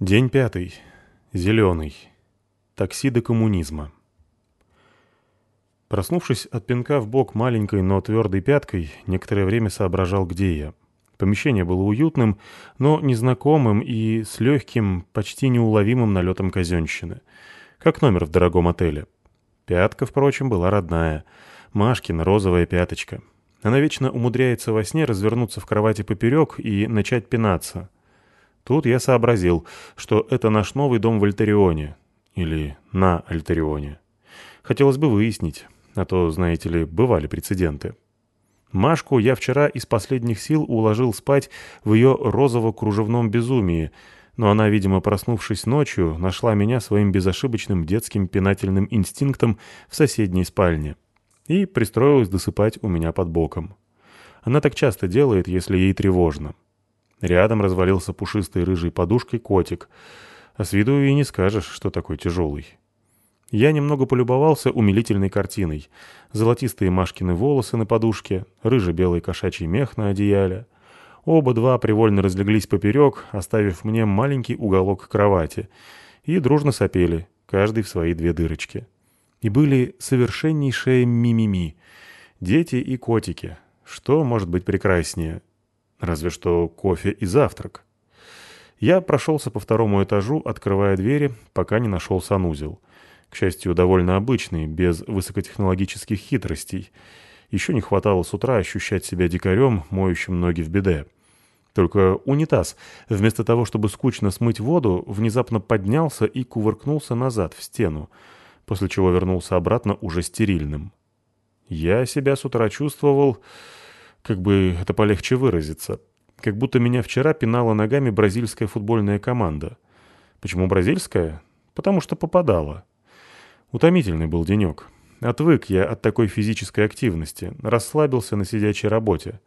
День пятый. Зеленый. Такси до коммунизма. Проснувшись от пинка в бок маленькой, но твердой пяткой, некоторое время соображал, где я. Помещение было уютным, но незнакомым и с легким, почти неуловимым налетом казенщины. Как номер в дорогом отеле. Пятка, впрочем, была родная. Машкина розовая пяточка. Она вечно умудряется во сне развернуться в кровати поперек и начать пинаться — Тут я сообразил, что это наш новый дом в Альтерионе. Или на Альтерионе. Хотелось бы выяснить, а то, знаете ли, бывали прецеденты. Машку я вчера из последних сил уложил спать в ее розово-кружевном безумии, но она, видимо, проснувшись ночью, нашла меня своим безошибочным детским пинательным инстинктом в соседней спальне и пристроилась досыпать у меня под боком. Она так часто делает, если ей тревожно. Рядом развалился пушистой рыжей подушкой котик. А с виду и не скажешь, что такой тяжелый. Я немного полюбовался умилительной картиной. Золотистые Машкины волосы на подушке, рыже-белый кошачий мех на одеяле. Оба два привольно разлеглись поперек, оставив мне маленький уголок кровати. И дружно сопели, каждый в свои две дырочки. И были совершеннейшие мимими. Дети и котики. Что может быть прекраснее? Разве что кофе и завтрак. Я прошелся по второму этажу, открывая двери, пока не нашел санузел. К счастью, довольно обычный, без высокотехнологических хитростей. Еще не хватало с утра ощущать себя дикарем, моющим ноги в беде. Только унитаз, вместо того, чтобы скучно смыть воду, внезапно поднялся и кувыркнулся назад, в стену, после чего вернулся обратно уже стерильным. Я себя с утра чувствовал как бы это полегче выразиться. Как будто меня вчера пинала ногами бразильская футбольная команда. Почему бразильская? Потому что попадала. Утомительный был денек. Отвык я от такой физической активности, расслабился на сидячей работе.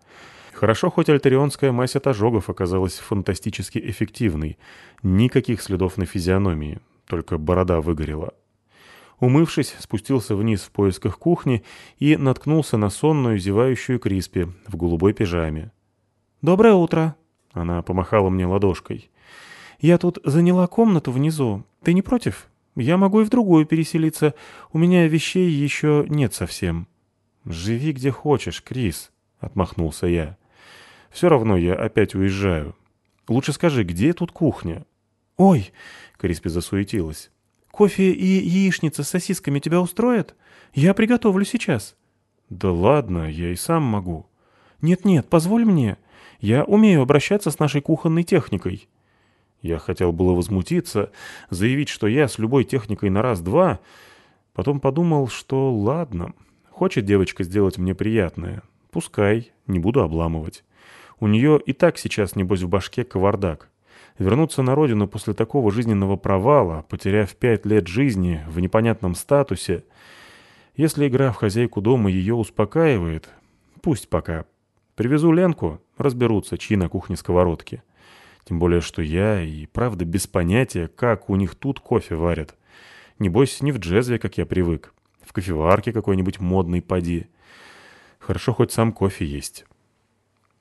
Хорошо, хоть альтерионская мазь от ожогов оказалась фантастически эффективной. Никаких следов на физиономии, только борода выгорела. Умывшись, спустился вниз в поисках кухни и наткнулся на сонную, зевающую Криспи в голубой пижаме. «Доброе утро!» — она помахала мне ладошкой. «Я тут заняла комнату внизу. Ты не против? Я могу и в другую переселиться. У меня вещей еще нет совсем». «Живи где хочешь, Крис», — отмахнулся я. «Все равно я опять уезжаю. Лучше скажи, где тут кухня?» «Ой!» — Криспи засуетилась. Кофе и яичница с сосисками тебя устроят? Я приготовлю сейчас». «Да ладно, я и сам могу». «Нет-нет, позволь мне. Я умею обращаться с нашей кухонной техникой». Я хотел было возмутиться, заявить, что я с любой техникой на раз-два. Потом подумал, что ладно, хочет девочка сделать мне приятное. Пускай, не буду обламывать. У нее и так сейчас, небось, в башке кавардак. Вернуться на родину после такого жизненного провала, потеряв пять лет жизни в непонятном статусе, если игра в хозяйку дома ее успокаивает, пусть пока. Привезу Ленку, разберутся, чьи на кухне сковородки. Тем более, что я и правда без понятия, как у них тут кофе варят. Небось, не в джезве, как я привык. В кофеварке какой-нибудь модный поди. Хорошо, хоть сам кофе есть.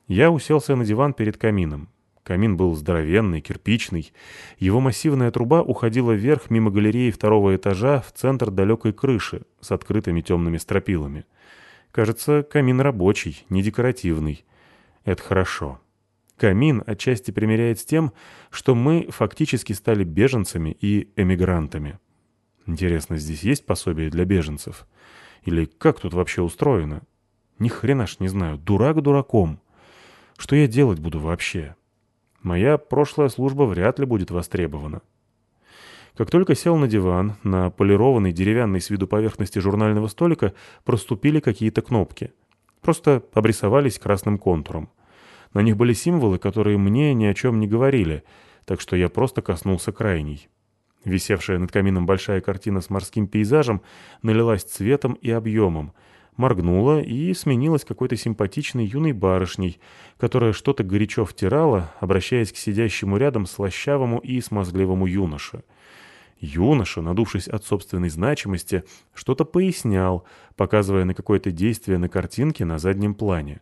Я уселся на диван перед камином. Камин был здоровенный, кирпичный. Его массивная труба уходила вверх мимо галереи второго этажа в центр далекой крыши с открытыми темными стропилами. Кажется, камин рабочий, не декоративный. Это хорошо. Камин отчасти примеряет с тем, что мы фактически стали беженцами и эмигрантами. Интересно, здесь есть пособие для беженцев? Или как тут вообще устроено? Ни хрена ж не знаю, дурак дураком. Что я делать буду вообще?» Моя прошлая служба вряд ли будет востребована. Как только сел на диван, на полированной деревянной с виду поверхности журнального столика проступили какие-то кнопки. Просто обрисовались красным контуром. На них были символы, которые мне ни о чем не говорили, так что я просто коснулся крайней. Висевшая над камином большая картина с морским пейзажем налилась цветом и объемом — моргнула и сменилась какой-то симпатичной юной барышней, которая что-то горячо втирала, обращаясь к сидящему рядом слащавому и смазгливому юноше. Юноша, надувшись от собственной значимости, что-то пояснял, показывая на какое-то действие на картинке на заднем плане.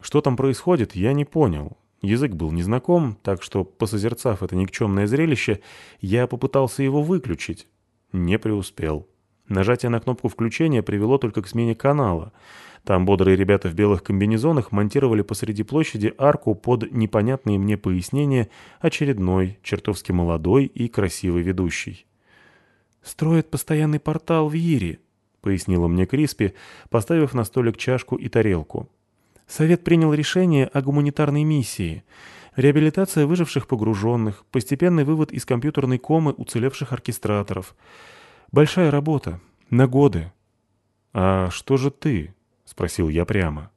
Что там происходит, я не понял. Язык был незнаком, так что, посозерцав это никчемное зрелище, я попытался его выключить. Не преуспел. Нажатие на кнопку включения привело только к смене канала. Там бодрые ребята в белых комбинезонах монтировали посреди площади арку под непонятные мне пояснения очередной, чертовски молодой и красивый ведущий. «Строят постоянный портал в Ире», — пояснила мне Криспи, поставив на столик чашку и тарелку. Совет принял решение о гуманитарной миссии. Реабилитация выживших погруженных, постепенный вывод из компьютерной комы уцелевших оркестраторов. Большая работа. На годы. «А что же ты?» — спросил я прямо.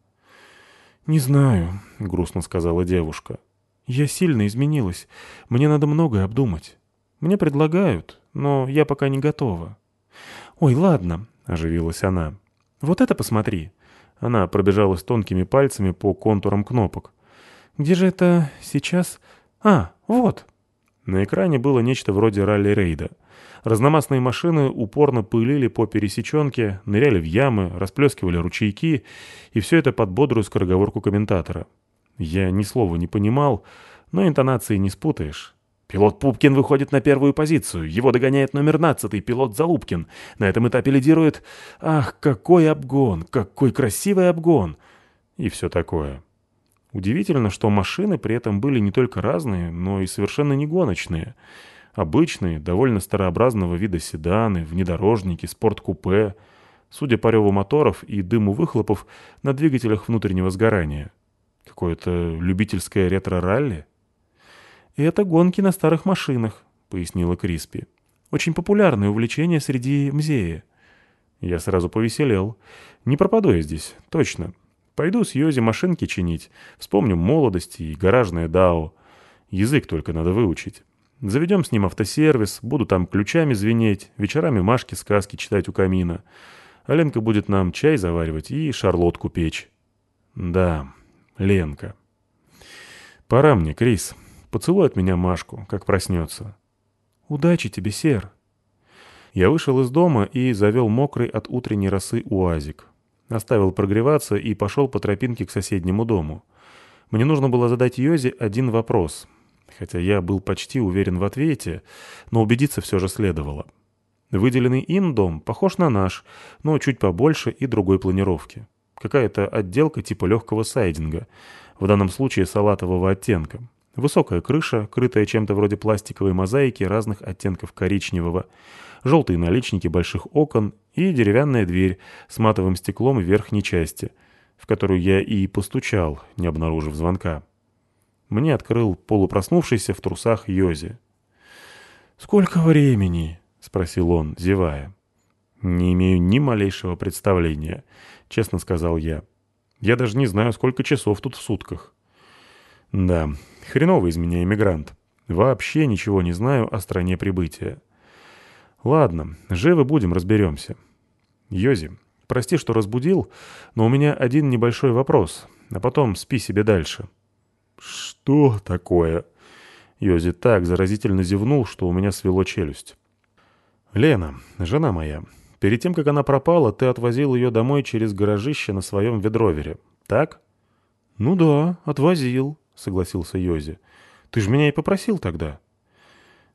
«Не знаю», — грустно сказала девушка. «Я сильно изменилась. Мне надо многое обдумать. Мне предлагают, но я пока не готова». «Ой, ладно», — оживилась она. «Вот это посмотри. Она пробежалась тонкими пальцами по контурам кнопок. «Где же это сейчас? А, вот!» На экране было нечто вроде ралли-рейда. Разномастные машины упорно пылили по пересеченке, ныряли в ямы, расплескивали ручейки, и все это под бодрую скороговорку комментатора. Я ни слова не понимал, но интонации не спутаешь. Пилот Пупкин выходит на первую позицию. Его догоняет номер 15 пилот Залупкин. На этом этапе лидирует... Ах, какой обгон! Какой красивый обгон! И все такое. Удивительно, что машины при этом были не только разные, но и совершенно не гоночные. Обычные, довольно старообразного вида седаны, внедорожники, спорткупе. Судя по реву моторов и дыму выхлопов на двигателях внутреннего сгорания. Какое-то любительское ретро-ралли? «Это гонки на старых машинах», — пояснила Криспи. «Очень популярное увлечение среди мзея». Я сразу повеселел. «Не пропаду я здесь, точно. Пойду с Йози машинки чинить. Вспомню молодость и гаражное дао. Язык только надо выучить. Заведем с ним автосервис, буду там ключами звенеть, вечерами Машки сказки читать у камина. А Ленка будет нам чай заваривать и шарлотку печь. Да, Ленка. Пора мне, Крис. Поцелуй от меня Машку, как проснется. Удачи тебе, Сер. Я вышел из дома и завел мокрый от утренней росы уазик. Оставил прогреваться и пошел по тропинке к соседнему дому. Мне нужно было задать Йозе один вопрос. Хотя я был почти уверен в ответе, но убедиться все же следовало. Выделенный им дом похож на наш, но чуть побольше и другой планировки. Какая-то отделка типа легкого сайдинга, в данном случае салатового оттенка. Высокая крыша, крытая чем-то вроде пластиковой мозаики разных оттенков коричневого, желтые наличники больших окон и деревянная дверь с матовым стеклом в верхней части, в которую я и постучал, не обнаружив звонка. Мне открыл полупроснувшийся в трусах Йози. «Сколько времени?» — спросил он, зевая. «Не имею ни малейшего представления», — честно сказал я. «Я даже не знаю, сколько часов тут в сутках». «Да, Хреновый из меня иммигрант. Вообще ничего не знаю о стране прибытия. Ладно, живы будем, разберемся. Йози, прости, что разбудил, но у меня один небольшой вопрос, а потом спи себе дальше. Что такое? Йози так заразительно зевнул, что у меня свело челюсть. Лена, жена моя, перед тем, как она пропала, ты отвозил ее домой через гаражище на своем ведровере, так? Ну да, отвозил, — согласился Йози. «Ты же меня и попросил тогда».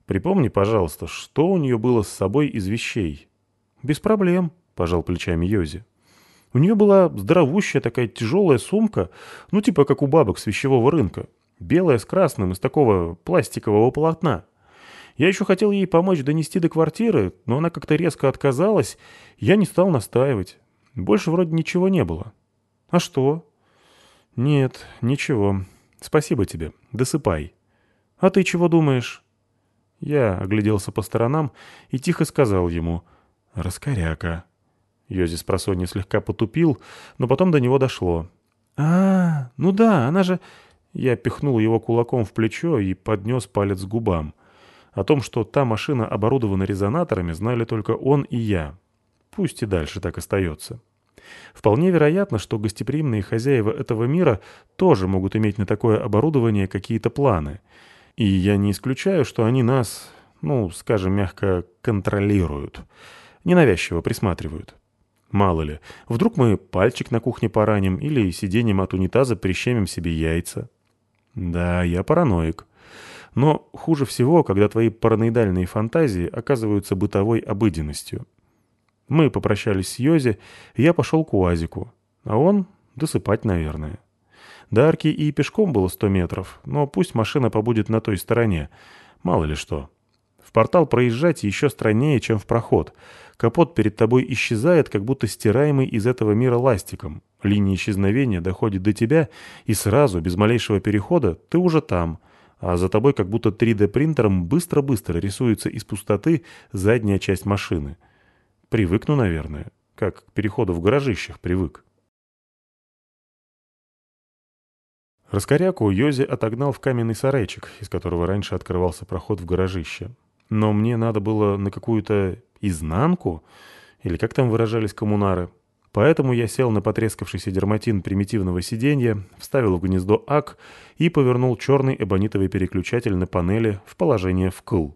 «Припомни, пожалуйста, что у нее было с собой из вещей?» «Без проблем», — пожал плечами Йози. «У нее была здоровущая такая тяжелая сумка, ну типа как у бабок с вещевого рынка, белая с красным из такого пластикового полотна. Я еще хотел ей помочь донести до квартиры, но она как-то резко отказалась, я не стал настаивать. Больше вроде ничего не было». «А что?» «Нет, ничего. «Спасибо тебе. Досыпай». «А ты чего думаешь?» Я огляделся по сторонам и тихо сказал ему «Раскоряка». Йози с просонья слегка потупил, но потом до него дошло. «А, ну да, она же...» Я пихнул его кулаком в плечо и поднес палец к губам. О том, что та машина оборудована резонаторами, знали только он и я. Пусть и дальше так остается. Вполне вероятно, что гостеприимные хозяева этого мира тоже могут иметь на такое оборудование какие-то планы. И я не исключаю, что они нас, ну, скажем мягко, контролируют. Ненавязчиво присматривают. Мало ли, вдруг мы пальчик на кухне пораним или сиденьем от унитаза прищемим себе яйца. Да, я параноик. Но хуже всего, когда твои параноидальные фантазии оказываются бытовой обыденностью. Мы попрощались с Йози, я пошел к УАЗику. А он досыпать, наверное. До арки и пешком было сто метров, но пусть машина побудет на той стороне. Мало ли что. В портал проезжать еще страннее, чем в проход. Капот перед тобой исчезает, как будто стираемый из этого мира ластиком. Линия исчезновения доходит до тебя, и сразу, без малейшего перехода, ты уже там. А за тобой как будто 3D-принтером быстро-быстро рисуется из пустоты задняя часть машины. Привыкну, наверное, как к переходу в гаражищах привык. Раскоряку Йози отогнал в каменный сарайчик, из которого раньше открывался проход в гаражище. Но мне надо было на какую-то изнанку, или как там выражались коммунары. Поэтому я сел на потрескавшийся дерматин примитивного сиденья, вставил в гнездо АК и повернул черный эбонитовый переключатель на панели в положение вкл.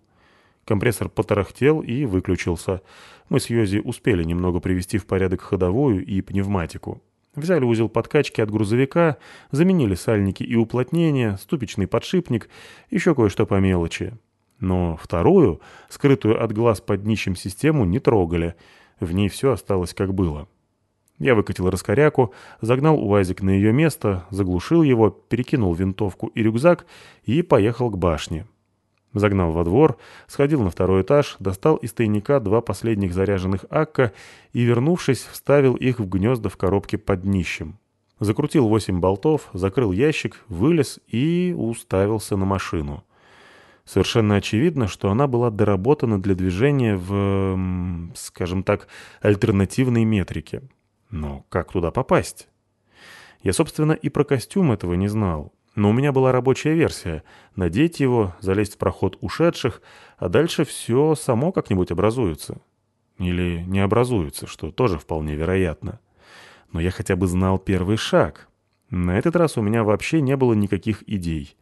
Компрессор потарахтел и выключился. Мы с Йози успели немного привести в порядок ходовую и пневматику. Взяли узел подкачки от грузовика, заменили сальники и уплотнения, ступичный подшипник, еще кое-что по мелочи. Но вторую, скрытую от глаз под днищем систему, не трогали. В ней все осталось как было. Я выкатил раскоряку, загнал УАЗик на ее место, заглушил его, перекинул винтовку и рюкзак и поехал к башне. Загнал во двор, сходил на второй этаж, достал из тайника два последних заряженных АККа и, вернувшись, вставил их в гнезда в коробке под днищем. Закрутил восемь болтов, закрыл ящик, вылез и уставился на машину. Совершенно очевидно, что она была доработана для движения в, скажем так, альтернативной метрике. Но как туда попасть? Я, собственно, и про костюм этого не знал. Но у меня была рабочая версия — надеть его, залезть в проход ушедших, а дальше все само как-нибудь образуется. Или не образуется, что тоже вполне вероятно. Но я хотя бы знал первый шаг. На этот раз у меня вообще не было никаких идей.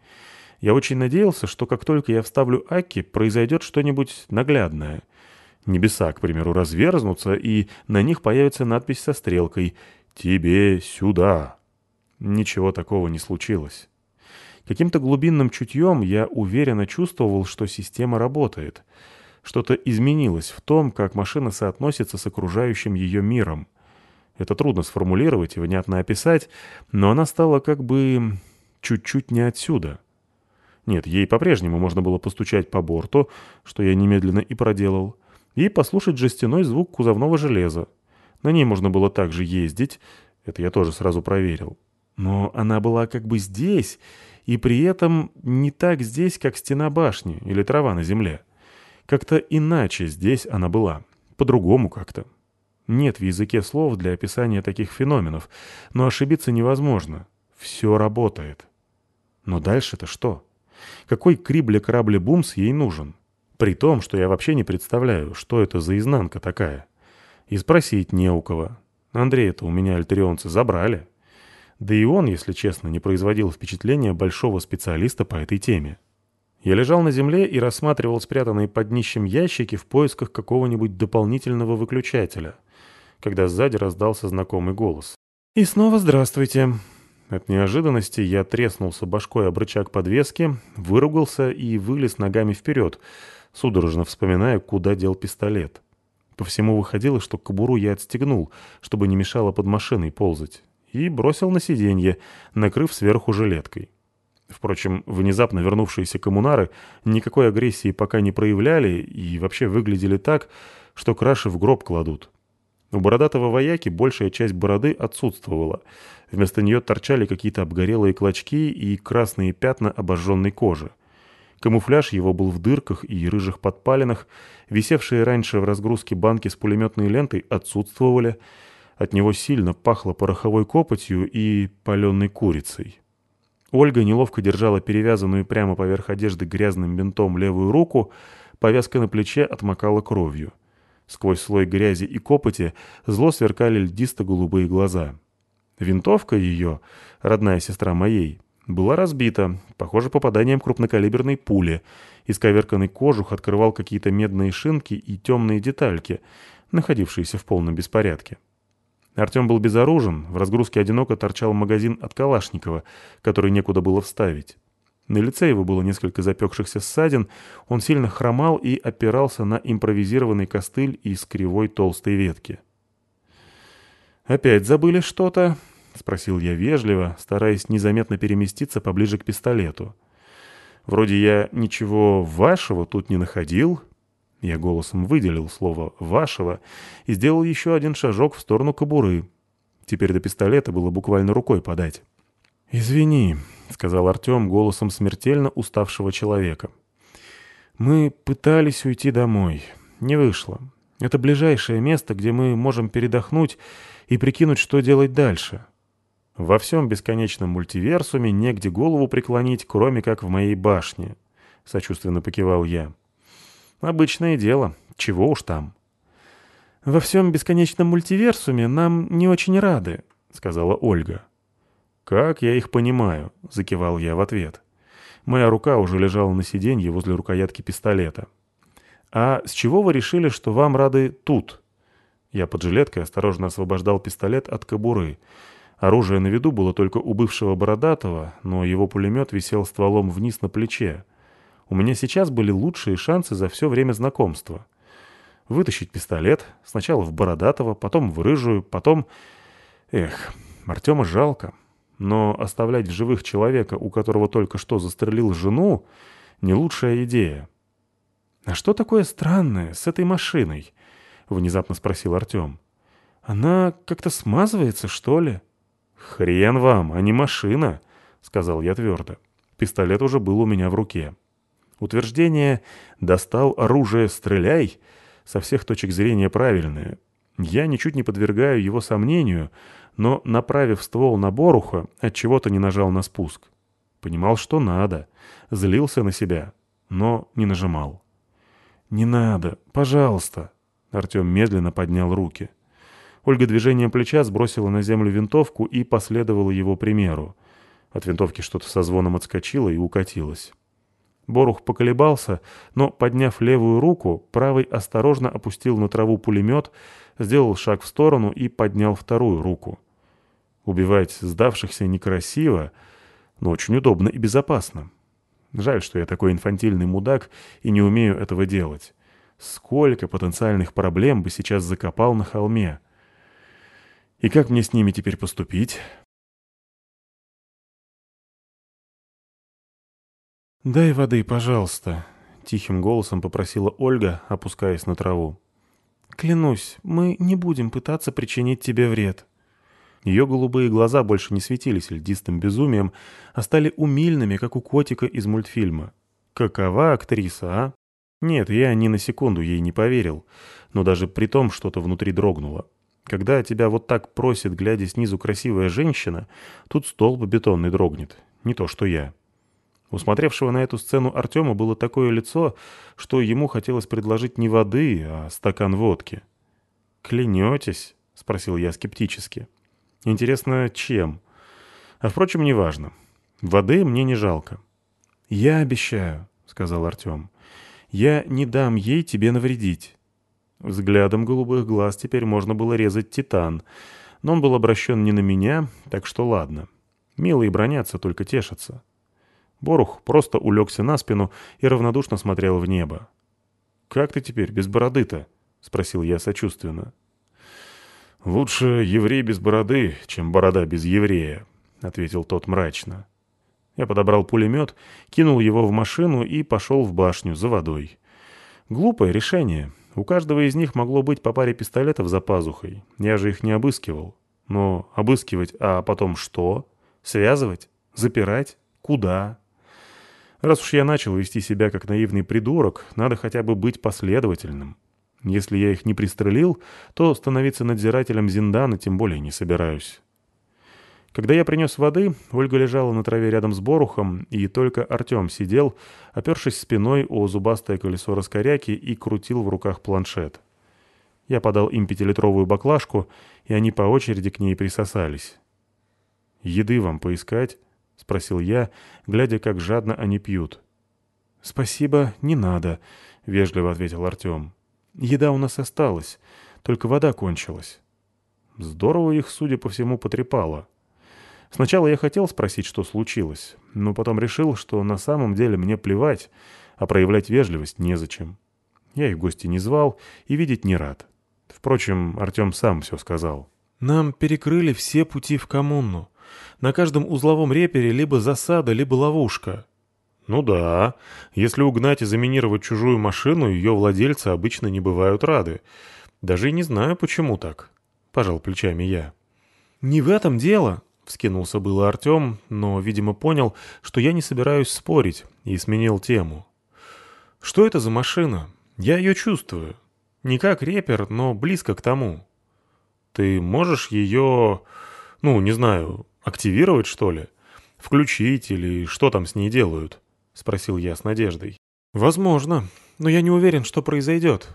Я очень надеялся, что как только я вставлю Аки, произойдет что-нибудь наглядное. Небеса, к примеру, разверзнутся, и на них появится надпись со стрелкой «Тебе сюда». Ничего такого не случилось. Каким-то глубинным чутьем я уверенно чувствовал, что система работает. Что-то изменилось в том, как машина соотносится с окружающим ее миром. Это трудно сформулировать и внятно описать, но она стала как бы чуть-чуть не отсюда. Нет, ей по-прежнему можно было постучать по борту, что я немедленно и проделал, и послушать жестяной звук кузовного железа. На ней можно было также ездить, это я тоже сразу проверил. Но она была как бы здесь, и при этом не так здесь, как стена башни или трава на земле. Как-то иначе здесь она была, по-другому как-то. Нет в языке слов для описания таких феноменов, но ошибиться невозможно. Все работает. Но дальше-то что? Какой крибле-крабле-бумс ей нужен? При том, что я вообще не представляю, что это за изнанка такая. И спросить не у кого. Андрея-то у меня альтерионцы забрали. Да и он, если честно, не производил впечатления большого специалиста по этой теме. Я лежал на земле и рассматривал спрятанные под днищем ящики в поисках какого-нибудь дополнительного выключателя, когда сзади раздался знакомый голос. «И снова здравствуйте!» От неожиданности я треснулся башкой об рычаг подвески, выругался и вылез ногами вперед, судорожно вспоминая, куда дел пистолет. По всему выходило, что кобуру я отстегнул, чтобы не мешало под машиной ползать и бросил на сиденье, накрыв сверху жилеткой. Впрочем, внезапно вернувшиеся коммунары никакой агрессии пока не проявляли и вообще выглядели так, что краши в гроб кладут. У бородатого вояки большая часть бороды отсутствовала. Вместо нее торчали какие-то обгорелые клочки и красные пятна обожженной кожи. Камуфляж его был в дырках и рыжих подпалинах, висевшие раньше в разгрузке банки с пулеметной лентой отсутствовали, от него сильно пахло пороховой копотью и паленой курицей. Ольга неловко держала перевязанную прямо поверх одежды грязным бинтом левую руку, повязка на плече отмокала кровью. Сквозь слой грязи и копоти зло сверкали льдисто-голубые глаза. Винтовка ее, родная сестра моей, была разбита, похоже, попаданием крупнокалиберной пули. Исковерканный кожух открывал какие-то медные шинки и темные детальки, находившиеся в полном беспорядке. Артем был безоружен, в разгрузке одиноко торчал магазин от Калашникова, который некуда было вставить. На лице его было несколько запекшихся ссадин, он сильно хромал и опирался на импровизированный костыль из кривой толстой ветки. «Опять забыли что-то?» — спросил я вежливо, стараясь незаметно переместиться поближе к пистолету. «Вроде я ничего вашего тут не находил». Я голосом выделил слово «вашего» и сделал еще один шажок в сторону кобуры. Теперь до пистолета было буквально рукой подать. «Извини», — сказал Артем голосом смертельно уставшего человека. «Мы пытались уйти домой. Не вышло. Это ближайшее место, где мы можем передохнуть и прикинуть, что делать дальше. Во всем бесконечном мультиверсуме негде голову преклонить, кроме как в моей башне», — сочувственно покивал я. «Обычное дело. Чего уж там». «Во всем бесконечном мультиверсуме нам не очень рады», — сказала Ольга. «Как я их понимаю?» — закивал я в ответ. Моя рука уже лежала на сиденье возле рукоятки пистолета. «А с чего вы решили, что вам рады тут?» Я под жилеткой осторожно освобождал пистолет от кобуры. Оружие на виду было только у бывшего Бородатого, но его пулемет висел стволом вниз на плече. У меня сейчас были лучшие шансы за все время знакомства. Вытащить пистолет, сначала в Бородатого, потом в Рыжую, потом... Эх, Артема жалко. Но оставлять в живых человека, у которого только что застрелил жену, не лучшая идея. «А что такое странное с этой машиной?» — внезапно спросил Артем. «Она как-то смазывается, что ли?» «Хрен вам, а не машина», — сказал я твердо. Пистолет уже был у меня в руке. Утверждение «достал оружие, стреляй» со всех точек зрения правильное. Я ничуть не подвергаю его сомнению, но, направив ствол на Боруха, отчего-то не нажал на спуск. Понимал, что надо. Злился на себя, но не нажимал. «Не надо, пожалуйста!» Артем медленно поднял руки. Ольга движением плеча сбросила на землю винтовку и последовала его примеру. От винтовки что-то со звоном отскочило и укатилось. Борух поколебался, но, подняв левую руку, правой осторожно опустил на траву пулемет, сделал шаг в сторону и поднял вторую руку. Убивать сдавшихся некрасиво, но очень удобно и безопасно. Жаль, что я такой инфантильный мудак и не умею этого делать. Сколько потенциальных проблем бы сейчас закопал на холме. И как мне с ними теперь поступить? «Дай воды, пожалуйста», — тихим голосом попросила Ольга, опускаясь на траву. «Клянусь, мы не будем пытаться причинить тебе вред». Ее голубые глаза больше не светились льдистым безумием, а стали умильными, как у котика из мультфильма. Какова актриса, а? Нет, я ни на секунду ей не поверил, но даже при том что-то внутри дрогнуло. Когда тебя вот так просит, глядя снизу красивая женщина, тут столб бетонный дрогнет, не то что я. У смотревшего на эту сцену Артема было такое лицо, что ему хотелось предложить не воды, а стакан водки. «Клянетесь?» — спросил я скептически. Интересно, чем? А впрочем, неважно. Воды мне не жалко. «Я обещаю», — сказал Артем. «Я не дам ей тебе навредить». Взглядом голубых глаз теперь можно было резать титан, но он был обращен не на меня, так что ладно. Милые бронятся, только тешатся. Борух просто улегся на спину и равнодушно смотрел в небо. «Как ты теперь без бороды-то?» — спросил я сочувственно. «Лучше еврей без бороды, чем борода без еврея», — ответил тот мрачно. Я подобрал пулемет, кинул его в машину и пошел в башню за водой. Глупое решение. У каждого из них могло быть по паре пистолетов за пазухой. Я же их не обыскивал. Но обыскивать, а потом что? Связывать? Запирать? Куда? Раз уж я начал вести себя как наивный придурок, надо хотя бы быть последовательным. Если я их не пристрелил, то становиться надзирателем Зиндана тем более не собираюсь. Когда я принес воды, Ольга лежала на траве рядом с Борухом, и только Артем сидел, опершись спиной о зубастое колесо раскоряки и крутил в руках планшет. Я подал им пятилитровую баклажку, и они по очереди к ней присосались. «Еды вам поискать?» — спросил я, глядя, как жадно они пьют. «Спасибо, не надо», — вежливо ответил Артем. Еда у нас осталась, только вода кончилась. Здорово их, судя по всему, потрепало. Сначала я хотел спросить, что случилось, но потом решил, что на самом деле мне плевать, а проявлять вежливость незачем. Я их в гости не звал и видеть не рад. Впрочем, Артем сам все сказал. «Нам перекрыли все пути в коммуну. На каждом узловом репере либо засада, либо ловушка». «Ну да. Если угнать и заминировать чужую машину, ее владельцы обычно не бывают рады. Даже и не знаю, почему так», — пожал плечами я. «Не в этом дело», — вскинулся было Артем, но, видимо, понял, что я не собираюсь спорить, и сменил тему. «Что это за машина? Я ее чувствую. Не как репер, но близко к тому». «Ты можешь ее, ну, не знаю, активировать, что ли? Включить или что там с ней делают?» — спросил я с надеждой. «Возможно, но я не уверен, что произойдет».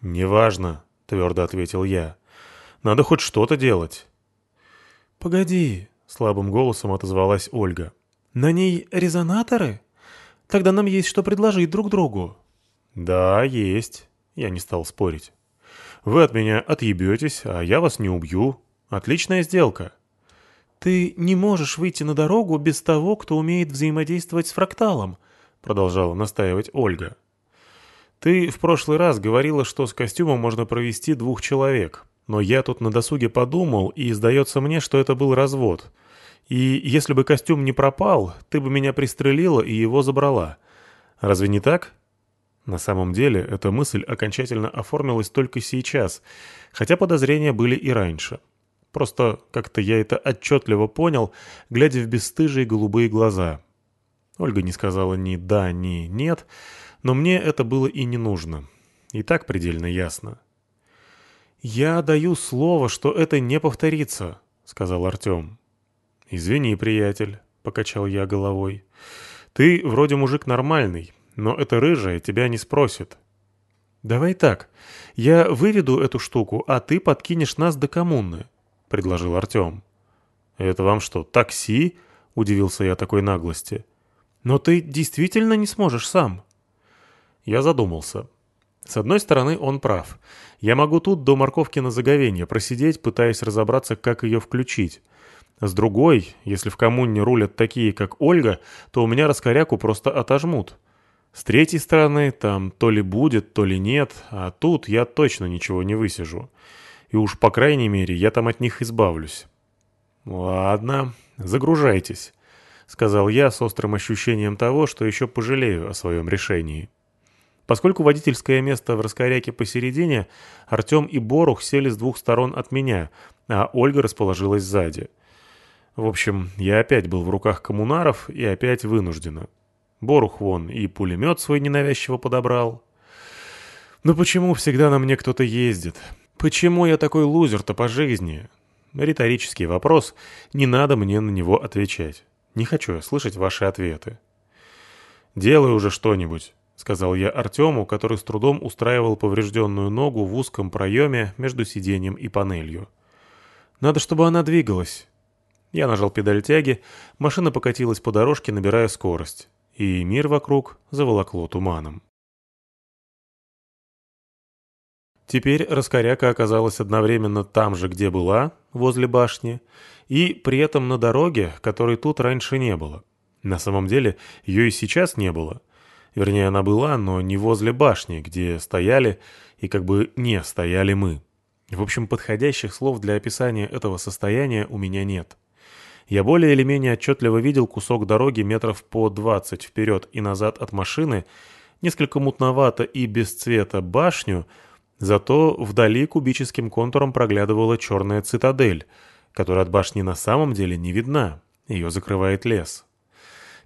«Неважно», — твердо ответил я. «Надо хоть что-то делать». «Погоди», — слабым голосом отозвалась Ольга. «На ней резонаторы? Тогда нам есть что предложить друг другу». «Да, есть», — я не стал спорить. «Вы от меня отъебетесь, а я вас не убью. Отличная сделка». «Ты не можешь выйти на дорогу без того, кто умеет взаимодействовать с фракталом», — продолжала настаивать Ольга. «Ты в прошлый раз говорила, что с костюмом можно провести двух человек. Но я тут на досуге подумал, и сдается мне, что это был развод. И если бы костюм не пропал, ты бы меня пристрелила и его забрала. Разве не так? На самом деле, эта мысль окончательно оформилась только сейчас, хотя подозрения были и раньше. Просто как-то я это отчетливо понял, глядя в бесстыжие голубые глаза. Ольга не сказала ни «да», ни «нет», но мне это было и не нужно. И так предельно ясно. «Я даю слово, что это не повторится», — сказал Артем. «Извини, приятель», — покачал я головой. «Ты вроде мужик нормальный, но эта рыжая тебя не спросит». «Давай так. Я выведу эту штуку, а ты подкинешь нас до коммуны», — предложил Артем. «Это вам что, такси?» — удивился я такой наглости. «Но ты действительно не сможешь сам». Я задумался. С одной стороны, он прав. Я могу тут до морковки на заговенье просидеть, пытаясь разобраться, как ее включить. С другой, если в коммуне рулят такие, как Ольга, то у меня раскоряку просто отожмут. С третьей стороны, там то ли будет, то ли нет, а тут я точно ничего не высижу. И уж по крайней мере я там от них избавлюсь. «Ладно, загружайтесь», — сказал я с острым ощущением того, что еще пожалею о своем решении. Поскольку водительское место в раскоряке посередине, Артем и Борух сели с двух сторон от меня, а Ольга расположилась сзади. В общем, я опять был в руках коммунаров и опять вынужденно. Борух вон и пулемет свой ненавязчиво подобрал. Но почему всегда на мне кто-то ездит? Почему я такой лузер-то по жизни? Риторический вопрос, не надо мне на него отвечать. Не хочу я слышать ваши ответы. Делай уже что-нибудь. — сказал я Артему, который с трудом устраивал поврежденную ногу в узком проеме между сиденьем и панелью. «Надо, чтобы она двигалась». Я нажал педаль тяги, машина покатилась по дорожке, набирая скорость, и мир вокруг заволокло туманом. Теперь раскоряка оказалась одновременно там же, где была, возле башни, и при этом на дороге, которой тут раньше не было. На самом деле ее и сейчас не было — Вернее, она была, но не возле башни, где стояли и как бы не стояли мы. В общем, подходящих слов для описания этого состояния у меня нет. Я более или менее отчетливо видел кусок дороги метров по 20 вперед и назад от машины, несколько мутновато и без цвета башню, зато вдали кубическим контуром проглядывала черная цитадель, которая от башни на самом деле не видна, ее закрывает лес.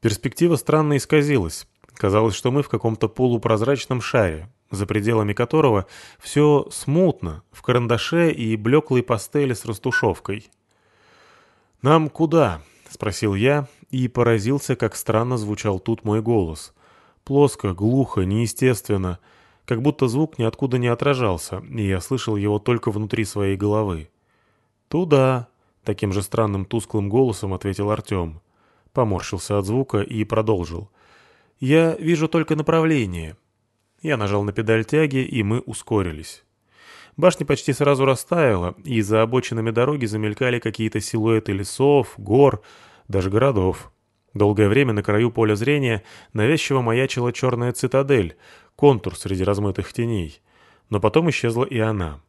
Перспектива странно исказилась. Казалось, что мы в каком-то полупрозрачном шаре, за пределами которого все смутно, в карандаше и блеклой пастели с растушевкой. «Нам куда?» — спросил я и поразился, как странно звучал тут мой голос. Плоско, глухо, неестественно, как будто звук ниоткуда не отражался, и я слышал его только внутри своей головы. «Туда», — таким же странным тусклым голосом ответил Артем. Поморщился от звука и продолжил — я вижу только направление. Я нажал на педаль тяги, и мы ускорились. Башня почти сразу растаяла, и за обочинами дороги замелькали какие-то силуэты лесов, гор, даже городов. Долгое время на краю поля зрения навязчиво маячила черная цитадель, контур среди размытых теней. Но потом исчезла и она.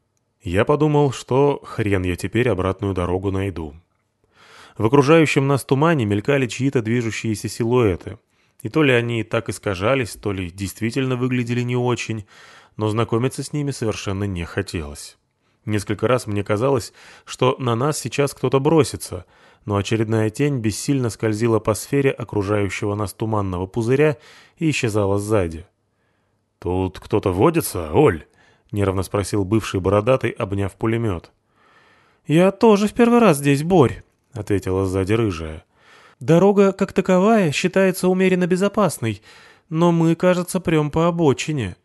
Я подумал, что хрен я теперь обратную дорогу найду. В окружающем нас тумане мелькали чьи-то движущиеся силуэты. И то ли они так искажались, то ли действительно выглядели не очень, но знакомиться с ними совершенно не хотелось. Несколько раз мне казалось, что на нас сейчас кто-то бросится — но очередная тень бессильно скользила по сфере окружающего нас туманного пузыря и исчезала сзади. «Тут кто-то водится, Оль?» — нервно спросил бывший бородатый, обняв пулемет. «Я тоже в первый раз здесь, Борь», — ответила сзади рыжая. «Дорога, как таковая, считается умеренно безопасной, но мы, кажется, прям по обочине».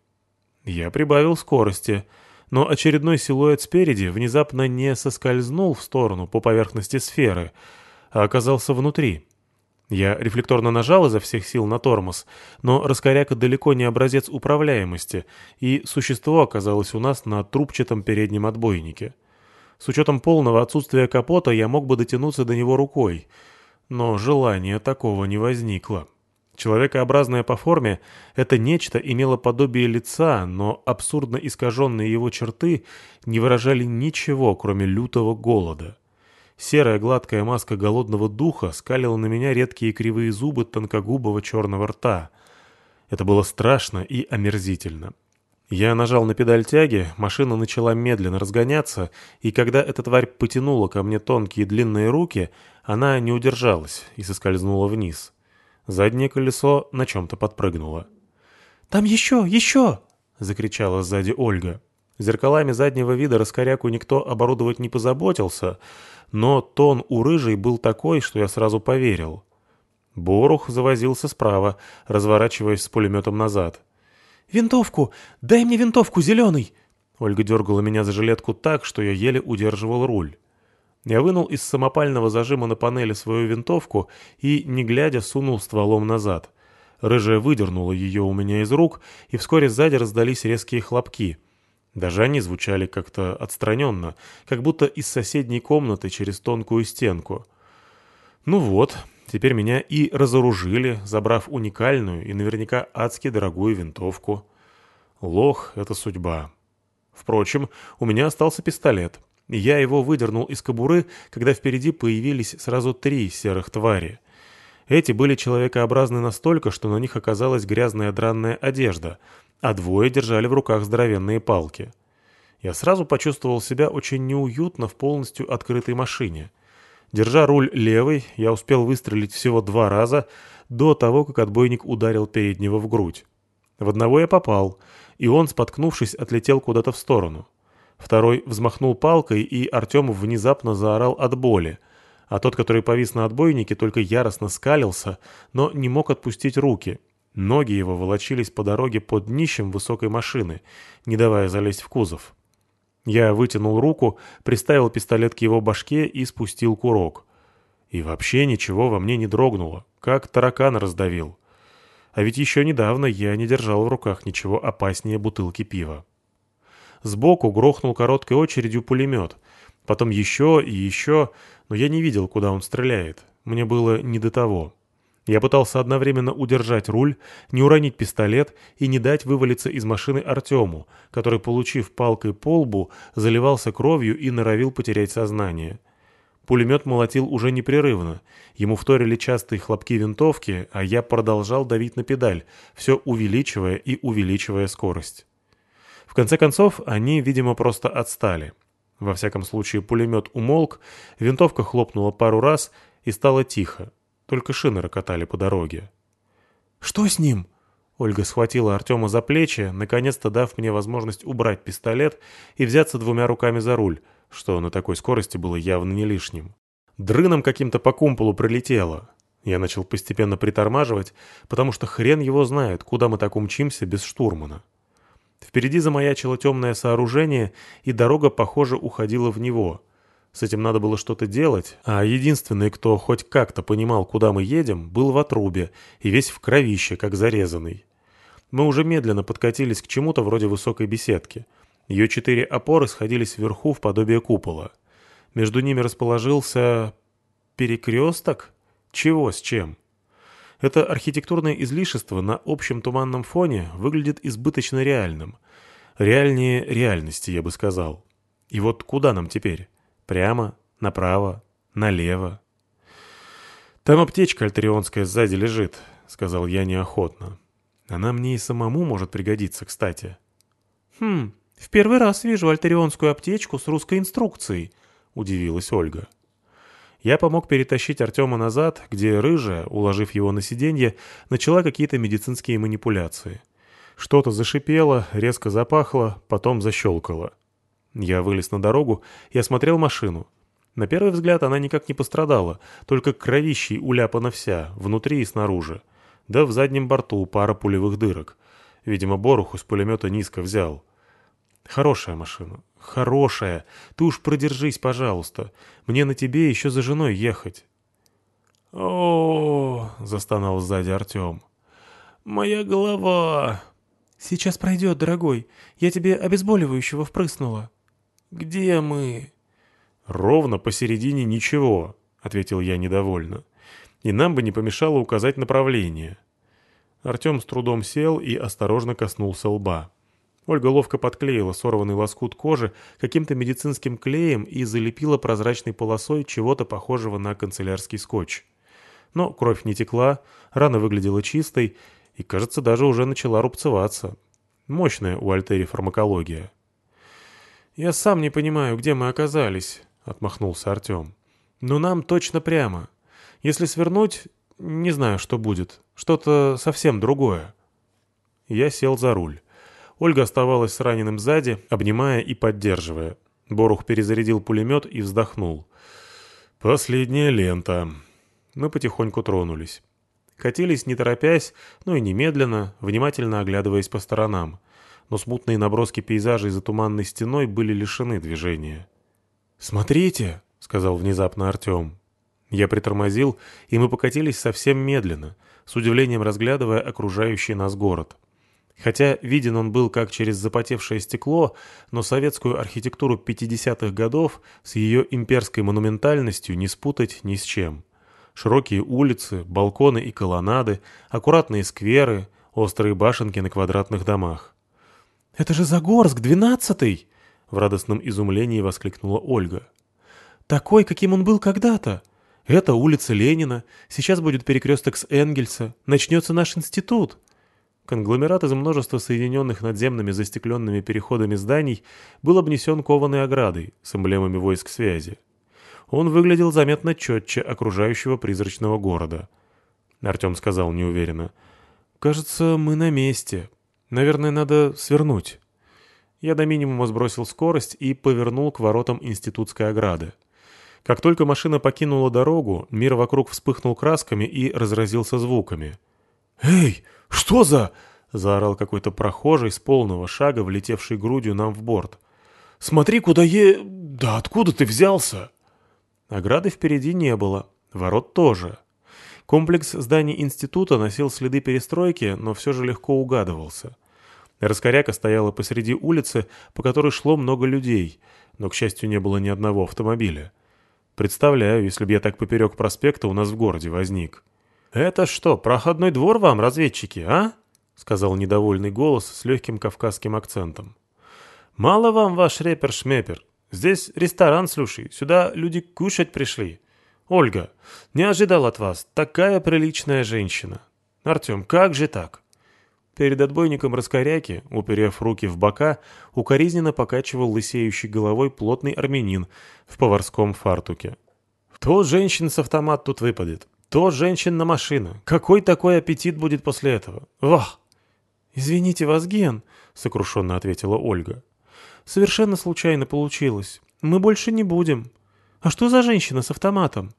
Я прибавил скорости — но очередной силуэт спереди внезапно не соскользнул в сторону по поверхности сферы, а оказался внутри. Я рефлекторно нажал изо всех сил на тормоз, но раскоряка далеко не образец управляемости, и существо оказалось у нас на трубчатом переднем отбойнике. С учетом полного отсутствия капота я мог бы дотянуться до него рукой, но желания такого не возникло. Человекообразное по форме, это нечто имело подобие лица, но абсурдно искаженные его черты не выражали ничего, кроме лютого голода. Серая гладкая маска голодного духа скалила на меня редкие кривые зубы тонкогубого черного рта. Это было страшно и омерзительно. Я нажал на педаль тяги, машина начала медленно разгоняться, и когда эта тварь потянула ко мне тонкие длинные руки, она не удержалась и соскользнула вниз. Заднее колесо на чем-то подпрыгнуло. «Там еще, еще!» — закричала сзади Ольга. Зеркалами заднего вида раскоряку никто оборудовать не позаботился, но тон у рыжей был такой, что я сразу поверил. Борух завозился справа, разворачиваясь с пулеметом назад. «Винтовку! Дай мне винтовку, зеленый!» Ольга дергала меня за жилетку так, что я еле удерживал руль. Я вынул из самопального зажима на панели свою винтовку и, не глядя, сунул стволом назад. Рыжая выдернула ее у меня из рук, и вскоре сзади раздались резкие хлопки. Даже они звучали как-то отстраненно, как будто из соседней комнаты через тонкую стенку. Ну вот, теперь меня и разоружили, забрав уникальную и наверняка адски дорогую винтовку. Лох — это судьба. Впрочем, у меня остался пистолет — я его выдернул из кобуры, когда впереди появились сразу три серых твари. Эти были человекообразны настолько, что на них оказалась грязная дранная одежда, а двое держали в руках здоровенные палки. Я сразу почувствовал себя очень неуютно в полностью открытой машине. Держа руль левой, я успел выстрелить всего два раза до того, как отбойник ударил переднего в грудь. В одного я попал, и он, споткнувшись, отлетел куда-то в сторону. Второй взмахнул палкой, и Артем внезапно заорал от боли. А тот, который повис на отбойнике, только яростно скалился, но не мог отпустить руки. Ноги его волочились по дороге под днищем высокой машины, не давая залезть в кузов. Я вытянул руку, приставил пистолет к его башке и спустил курок. И вообще ничего во мне не дрогнуло, как таракан раздавил. А ведь еще недавно я не держал в руках ничего опаснее бутылки пива. Сбоку грохнул короткой очередью пулемет. Потом еще и еще, но я не видел, куда он стреляет. Мне было не до того. Я пытался одновременно удержать руль, не уронить пистолет и не дать вывалиться из машины Артему, который, получив палкой по лбу, заливался кровью и норовил потерять сознание. Пулемет молотил уже непрерывно. Ему вторили частые хлопки винтовки, а я продолжал давить на педаль, все увеличивая и увеличивая скорость. В конце концов, они, видимо, просто отстали. Во всяком случае, пулемет умолк, винтовка хлопнула пару раз и стало тихо. Только шины рокотали по дороге. «Что с ним?» Ольга схватила Артема за плечи, наконец-то дав мне возможность убрать пистолет и взяться двумя руками за руль, что на такой скорости было явно не лишним. Дрыном каким-то по кумполу пролетело. Я начал постепенно притормаживать, потому что хрен его знает, куда мы так умчимся без штурмана. Впереди замаячило темное сооружение, и дорога, похоже, уходила в него. С этим надо было что-то делать, а единственный, кто хоть как-то понимал, куда мы едем, был в отрубе и весь в кровище, как зарезанный. Мы уже медленно подкатились к чему-то вроде высокой беседки. Ее четыре опоры сходились вверху в подобие купола. Между ними расположился... перекресток? Чего с чем? Это архитектурное излишество на общем туманном фоне выглядит избыточно реальным. Реальнее реальности, я бы сказал. И вот куда нам теперь? Прямо? Направо? Налево? «Там аптечка альтерионская сзади лежит», — сказал я неохотно. «Она мне и самому может пригодиться, кстати». «Хм, в первый раз вижу альтерионскую аптечку с русской инструкцией», — удивилась Ольга. Я помог перетащить Артема назад, где рыжая, уложив его на сиденье, начала какие-то медицинские манипуляции. Что-то зашипело, резко запахло, потом защелкало. Я вылез на дорогу и осмотрел машину. На первый взгляд она никак не пострадала, только кровищей уляпана вся, внутри и снаружи. Да в заднем борту пара пулевых дырок. Видимо, Боруху с пулемета низко взял. Хорошая машина. Хорошая. Ты уж продержись, пожалуйста. Мне на тебе еще за женой ехать. О, застонал сзади Артем. Моя голова. Сейчас пройдет, дорогой. Я тебе обезболивающего впрыснула. Где мы? «Ровно посередине ничего», — ответил я недовольно. «И нам бы не помешало указать направление». Артем с трудом сел и осторожно коснулся лба. Ольга ловко подклеила сорванный лоскут кожи каким-то медицинским клеем и залепила прозрачной полосой чего-то похожего на канцелярский скотч. Но кровь не текла, рана выглядела чистой и, кажется, даже уже начала рубцеваться. Мощная у Альтери фармакология. «Я сам не понимаю, где мы оказались», отмахнулся Артем. «Но нам точно прямо. Если свернуть, не знаю, что будет. Что-то совсем другое». Я сел за руль. Ольга оставалась с раненым сзади, обнимая и поддерживая. Борух перезарядил пулемет и вздохнул. «Последняя лента». Мы потихоньку тронулись. Катились не торопясь, но и немедленно, внимательно оглядываясь по сторонам. Но смутные наброски пейзажей за туманной стеной были лишены движения. «Смотрите!» — сказал внезапно Артем. Я притормозил, и мы покатились совсем медленно, с удивлением разглядывая окружающий нас город. Хотя виден он был как через запотевшее стекло, но советскую архитектуру 50-х годов с ее имперской монументальностью не спутать ни с чем. Широкие улицы, балконы и колоннады, аккуратные скверы, острые башенки на квадратных домах. «Это же Загорск, двенадцатый!» — в радостном изумлении воскликнула Ольга. «Такой, каким он был когда-то. Это улица Ленина, сейчас будет перекресток с Энгельса, начнется наш институт». Конгломерат из множества соединенных надземными застекленными переходами зданий был обнесен кованой оградой с эмблемами войск связи. Он выглядел заметно четче окружающего призрачного города. Артем сказал неуверенно. «Кажется, мы на месте. Наверное, надо свернуть». Я до минимума сбросил скорость и повернул к воротам институтской ограды. Как только машина покинула дорогу, мир вокруг вспыхнул красками и разразился звуками. «Эй, что за...» — заорал какой-то прохожий с полного шага, влетевший грудью нам в борт. «Смотри, куда е... Да откуда ты взялся?» Ограды впереди не было, ворот тоже. Комплекс зданий института носил следы перестройки, но все же легко угадывался — Раскоряка стояла посреди улицы, по которой шло много людей, но, к счастью, не было ни одного автомобиля. Представляю, если бы я так поперек проспекта у нас в городе возник. «Это что, проходной двор вам, разведчики, а?» — сказал недовольный голос с легким кавказским акцентом. «Мало вам ваш репер-шмепер. Здесь ресторан, слушай, сюда люди кушать пришли. Ольга, не ожидал от вас, такая приличная женщина. Артем, как же так?» Перед отбойником раскоряки, уперев руки в бока, укоризненно покачивал лысеющей головой плотный армянин в поварском фартуке. «То женщин с автомат тут выпадет, то женщин на машину. Какой такой аппетит будет после этого? Вах!» «Извините вас, Ген», — сокрушенно ответила Ольга. «Совершенно случайно получилось. Мы больше не будем. А что за женщина с автоматом?»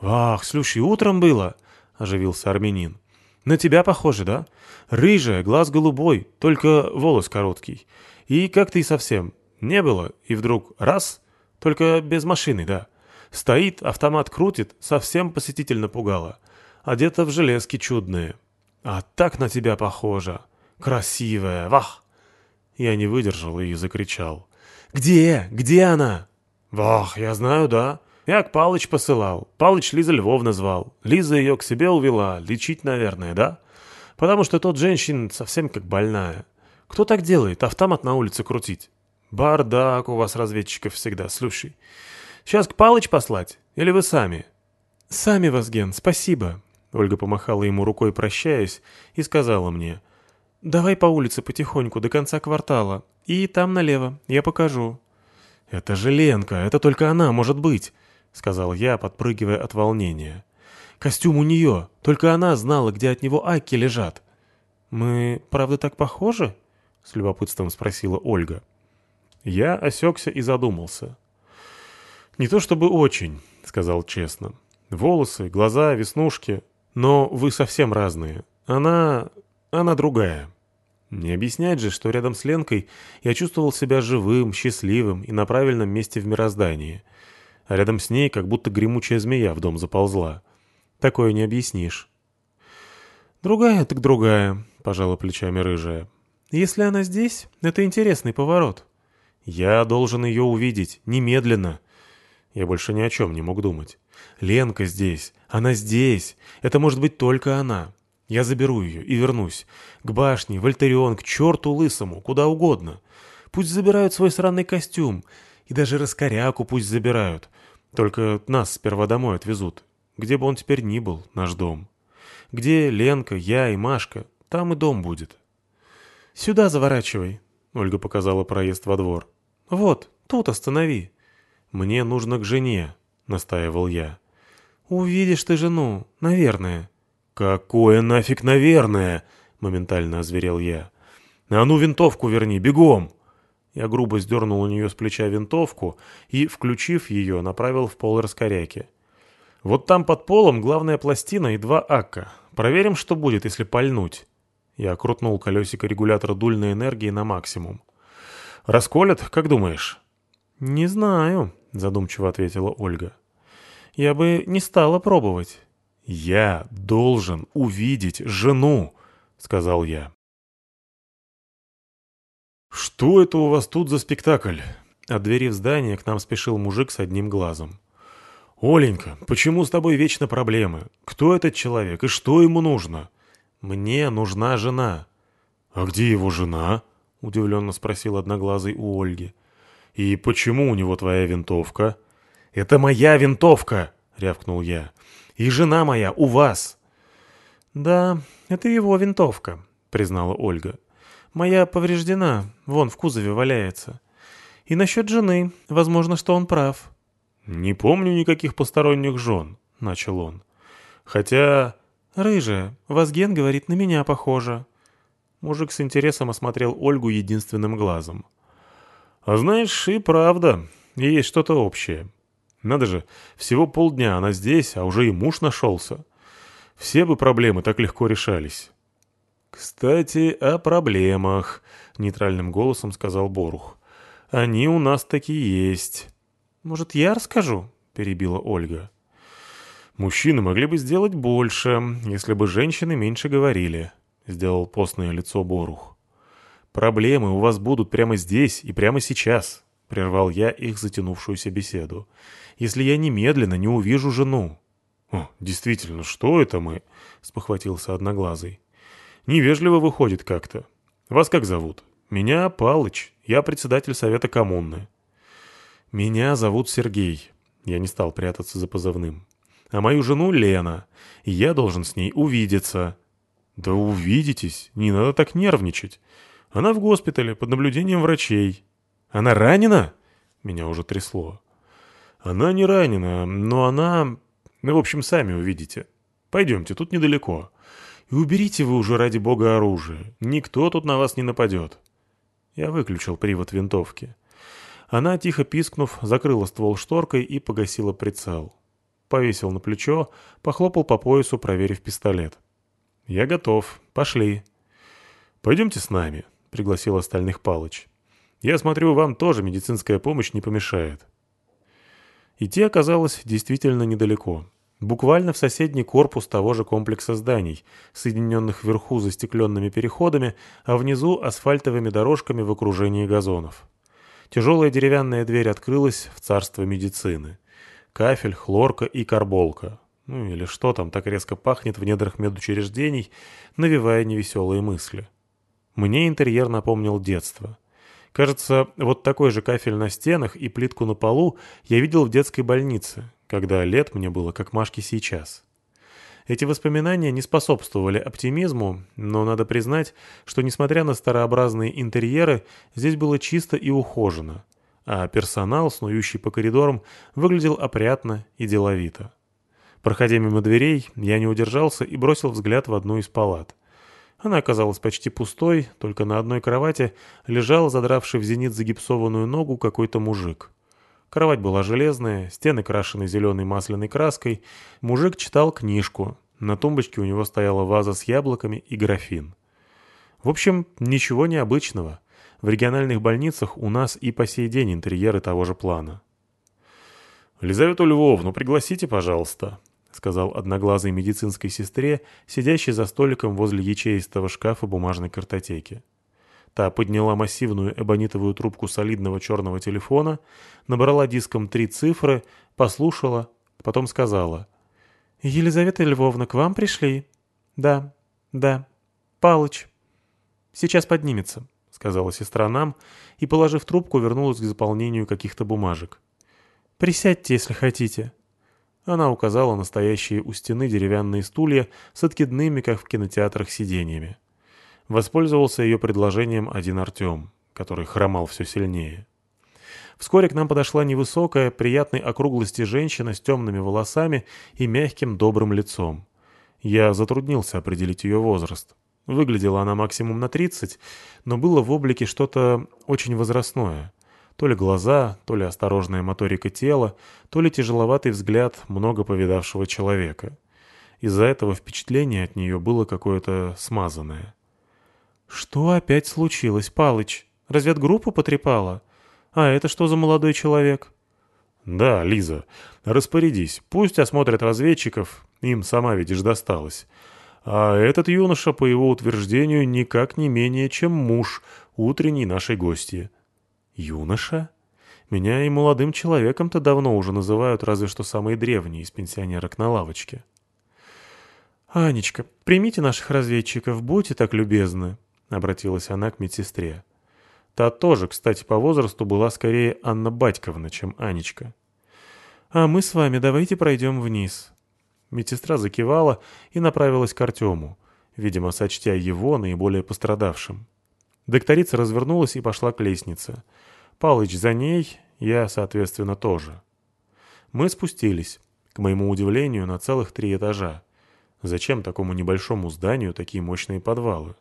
«Вах, слушай, утром было», — оживился армянин. На тебя похоже, да? Рыжая, глаз голубой, только волос короткий. И как ты совсем. Не было, и вдруг раз, только без машины, да. Стоит, автомат крутит, совсем посетитель напугала. Одета в железки чудные. А так на тебя похожа. Красивая, вах! Я не выдержал и закричал. «Где? Где она?» «Вах, я знаю, да. Я к Палыч посылал. Палыч Лиза Львовна звал. Лиза ее к себе увела. Лечить, наверное, да? Потому что тот женщин совсем как больная. Кто так делает? Автомат на улице крутить. Бардак у вас, разведчиков, всегда. Слушай, сейчас к Палыч послать? Или вы сами?» «Сами, Вазген, спасибо». Ольга помахала ему рукой, прощаясь, и сказала мне. «Давай по улице потихоньку, до конца квартала. И там налево, я покажу». «Это же Ленка, это только она может быть», — сказал я, подпрыгивая от волнения. «Костюм у нее, только она знала, где от него аки лежат». «Мы, правда, так похожи?» — с любопытством спросила Ольга. Я осекся и задумался. «Не то чтобы очень», — сказал честно. «Волосы, глаза, веснушки. Но вы совсем разные. Она... она другая». Не объяснять же, что рядом с Ленкой я чувствовал себя живым, счастливым и на правильном месте в мироздании. А рядом с ней как будто гремучая змея в дом заползла. Такое не объяснишь. «Другая так другая», — пожала плечами рыжая. «Если она здесь, это интересный поворот». «Я должен ее увидеть, немедленно». Я больше ни о чем не мог думать. «Ленка здесь, она здесь, это может быть только она». Я заберу ее и вернусь. К башне, в Альтерион, к черту лысому, куда угодно. Пусть забирают свой сраный костюм. И даже раскоряку пусть забирают. Только нас сперва домой отвезут. Где бы он теперь ни был, наш дом. Где Ленка, я и Машка, там и дом будет. «Сюда заворачивай», — Ольга показала проезд во двор. «Вот, тут останови». «Мне нужно к жене», — настаивал я. «Увидишь ты жену, наверное». «Какое нафиг наверное?» — моментально озверел я. «А ну винтовку верни, бегом!» Я грубо сдернул у нее с плеча винтовку и, включив ее, направил в пол раскоряки. «Вот там под полом главная пластина и два акка. Проверим, что будет, если пальнуть». Я крутнул колесико регулятора дульной энергии на максимум. «Расколят, как думаешь?» «Не знаю», — задумчиво ответила Ольга. «Я бы не стала пробовать». «Я должен увидеть жену», — сказал я. «Что это у вас тут за спектакль?» От двери в здание к нам спешил мужик с одним глазом. «Оленька, почему с тобой вечно проблемы? Кто этот человек и что ему нужно?» «Мне нужна жена». «А где его жена?» — удивленно спросил одноглазый у Ольги. «И почему у него твоя винтовка?» «Это моя винтовка!» — рявкнул я. И жена моя у вас». «Да, это его винтовка», — признала Ольга. «Моя повреждена, вон в кузове валяется. И насчет жены, возможно, что он прав». «Не помню никаких посторонних жен», — начал он. «Хотя...» «Рыжая, Вазген говорит, на меня похоже». Мужик с интересом осмотрел Ольгу единственным глазом. «А знаешь, и правда, есть что-то общее. Надо же, всего полдня она здесь, а уже и муж нашелся. Все бы проблемы так легко решались. «Кстати, о проблемах», — нейтральным голосом сказал Борух. «Они у нас такие есть». «Может, я расскажу?» — перебила Ольга. «Мужчины могли бы сделать больше, если бы женщины меньше говорили», — сделал постное лицо Борух. «Проблемы у вас будут прямо здесь и прямо сейчас», — прервал я их затянувшуюся беседу если я немедленно не увижу жену?» «О, действительно, что это мы?» — спохватился Одноглазый. «Невежливо выходит как-то. Вас как зовут?» «Меня Палыч. Я председатель Совета коммуны». «Меня зовут Сергей». Я не стал прятаться за позывным. «А мою жену Лена. Я должен с ней увидеться». «Да увидитесь. Не надо так нервничать. Она в госпитале, под наблюдением врачей». «Она ранена?» Меня уже трясло. Она не ранена, но она... Ну, в общем, сами увидите. Пойдемте, тут недалеко. И уберите вы уже ради бога оружие. Никто тут на вас не нападет. Я выключил привод винтовки. Она, тихо пискнув, закрыла ствол шторкой и погасила прицел. Повесил на плечо, похлопал по поясу, проверив пистолет. «Я готов. Пошли». «Пойдемте с нами», — пригласил остальных Палыч. «Я смотрю, вам тоже медицинская помощь не помешает». Идти оказалось действительно недалеко. Буквально в соседний корпус того же комплекса зданий, соединенных вверху застекленными переходами, а внизу асфальтовыми дорожками в окружении газонов. Тяжелая деревянная дверь открылась в царство медицины. Кафель, хлорка и карболка. Ну или что там так резко пахнет в недрах медучреждений, навевая невеселые мысли. Мне интерьер напомнил детство. Кажется, вот такой же кафель на стенах и плитку на полу я видел в детской больнице, когда лет мне было как Машке сейчас. Эти воспоминания не способствовали оптимизму, но надо признать, что несмотря на старообразные интерьеры, здесь было чисто и ухожено, а персонал, снующий по коридорам, выглядел опрятно и деловито. Проходя мимо дверей, я не удержался и бросил взгляд в одну из палат. Она оказалась почти пустой, только на одной кровати лежал, задравший в зенит загипсованную ногу, какой-то мужик. Кровать была железная, стены крашены зеленой масляной краской. Мужик читал книжку. На тумбочке у него стояла ваза с яблоками и графин. В общем, ничего необычного. В региональных больницах у нас и по сей день интерьеры того же плана. «Лизавету Львовну пригласите, пожалуйста», — сказал одноглазой медицинской сестре, сидящей за столиком возле ячеистого шкафа бумажной картотеки. Та подняла массивную эбонитовую трубку солидного черного телефона, набрала диском три цифры, послушала, потом сказала. «Елизавета Львовна, к вам пришли?» «Да, да. Палыч». «Сейчас поднимется», — сказала сестра нам, и, положив трубку, вернулась к заполнению каких-то бумажек. «Присядьте, если хотите». Она указала на стоящие у стены деревянные стулья с откидными, как в кинотеатрах, сиденьями. Воспользовался ее предложением один Артем, который хромал все сильнее. Вскоре к нам подошла невысокая, приятной округлости женщина с темными волосами и мягким добрым лицом. Я затруднился определить ее возраст. Выглядела она максимум на 30, но было в облике что-то очень возрастное. То ли глаза, то ли осторожная моторика тела, то ли тяжеловатый взгляд много повидавшего человека. Из-за этого впечатление от нее было какое-то смазанное. «Что опять случилось, Палыч? Разведгруппу потрепала? А это что за молодой человек?» «Да, Лиза, распорядись, пусть осмотрят разведчиков, им сама, видишь, досталось. А этот юноша, по его утверждению, никак не менее, чем муж утренней нашей гости». «Юноша? Меня и молодым человеком-то давно уже называют разве что самые древние из пенсионерок на лавочке». «Анечка, примите наших разведчиков, будьте так любезны», — обратилась она к медсестре. Та тоже, кстати, по возрасту была скорее Анна Батьковна, чем Анечка. «А мы с вами давайте пройдем вниз». Медсестра закивала и направилась к Артему, видимо, сочтя его наиболее пострадавшим. Докторица развернулась и пошла к лестнице. Палыч за ней, я, соответственно, тоже. Мы спустились, к моему удивлению, на целых три этажа. Зачем такому небольшому зданию такие мощные подвалы?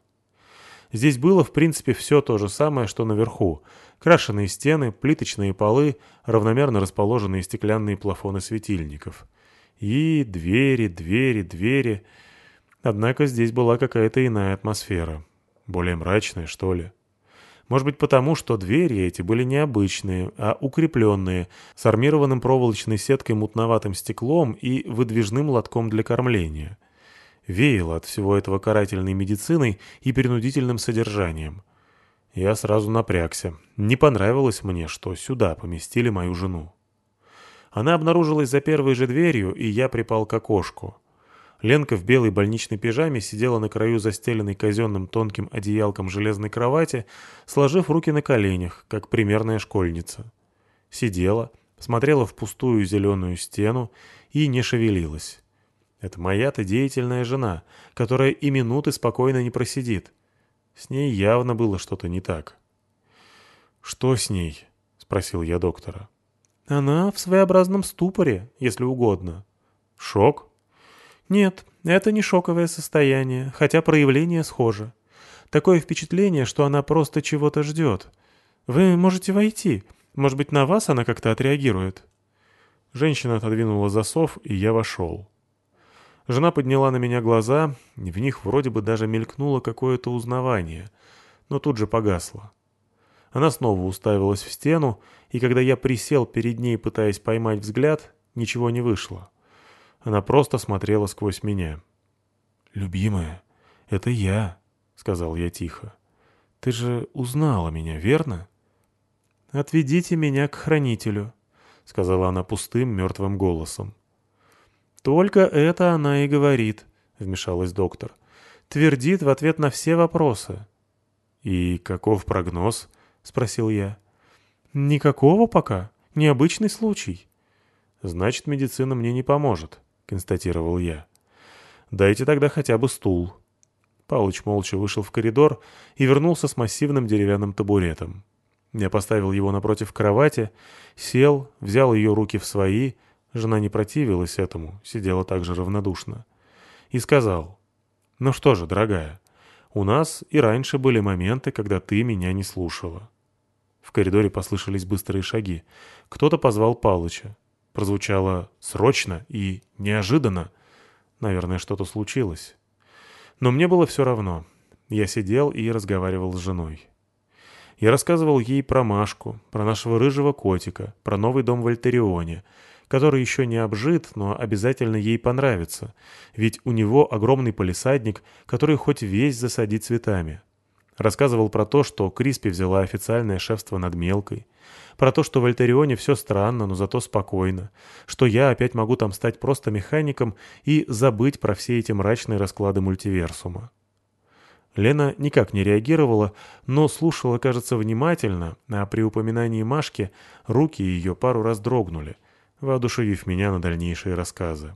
Здесь было, в принципе, все то же самое, что наверху. Крашеные стены, плиточные полы, равномерно расположенные стеклянные плафоны светильников. И двери, двери, двери. Однако здесь была какая-то иная атмосфера. Более мрачная, что ли. Может быть потому, что двери эти были необычные, а укрепленные, с армированным проволочной сеткой мутноватым стеклом и выдвижным лотком для кормления веяло от всего этого карательной медициной и принудительным содержанием. Я сразу напрягся. Не понравилось мне, что сюда поместили мою жену. Она обнаружилась за первой же дверью, и я припал к окошку. Ленка в белой больничной пижаме сидела на краю застеленной казенным тонким одеялком железной кровати, сложив руки на коленях, как примерная школьница. Сидела, смотрела в пустую зеленую стену и не шевелилась. Это моя-то деятельная жена, которая и минуты спокойно не просидит. С ней явно было что-то не так. «Что с ней?» — спросил я доктора. «Она в своеобразном ступоре, если угодно». «Шок?» «Нет, это не шоковое состояние, хотя проявление схоже. Такое впечатление, что она просто чего-то ждет. Вы можете войти. Может быть, на вас она как-то отреагирует?» Женщина отодвинула засов, и я вошел. Жена подняла на меня глаза, в них вроде бы даже мелькнуло какое-то узнавание, но тут же погасло. Она снова уставилась в стену, и когда я присел перед ней, пытаясь поймать взгляд, ничего не вышло. Она просто смотрела сквозь меня. «Любимая, это я», — сказал я тихо. «Ты же узнала меня, верно?» «Отведите меня к хранителю», — сказала она пустым, мертвым голосом. «Только это она и говорит», — вмешалась доктор. «Твердит в ответ на все вопросы». «И каков прогноз?» — спросил я. «Никакого пока. Необычный случай». «Значит, медицина мне не поможет», — констатировал я. «Дайте тогда хотя бы стул». Палыч молча вышел в коридор и вернулся с массивным деревянным табуретом. Я поставил его напротив кровати, сел, взял ее руки в свои, жена не противилась этому, сидела также равнодушно, и сказал, «Ну что же, дорогая, у нас и раньше были моменты, когда ты меня не слушала». В коридоре послышались быстрые шаги. Кто-то позвал Палыча. Прозвучало «срочно» и «неожиданно». Наверное, что-то случилось. Но мне было все равно. Я сидел и разговаривал с женой. Я рассказывал ей про Машку, про нашего рыжего котика, про новый дом в Альтерионе, который еще не обжит, но обязательно ей понравится, ведь у него огромный полисадник, который хоть весь засадить цветами. Рассказывал про то, что Криспи взяла официальное шефство над Мелкой, про то, что в Альтерионе все странно, но зато спокойно, что я опять могу там стать просто механиком и забыть про все эти мрачные расклады мультиверсума. Лена никак не реагировала, но слушала, кажется, внимательно, а при упоминании Машки руки ее пару раз дрогнули, воодушевив меня на дальнейшие рассказы.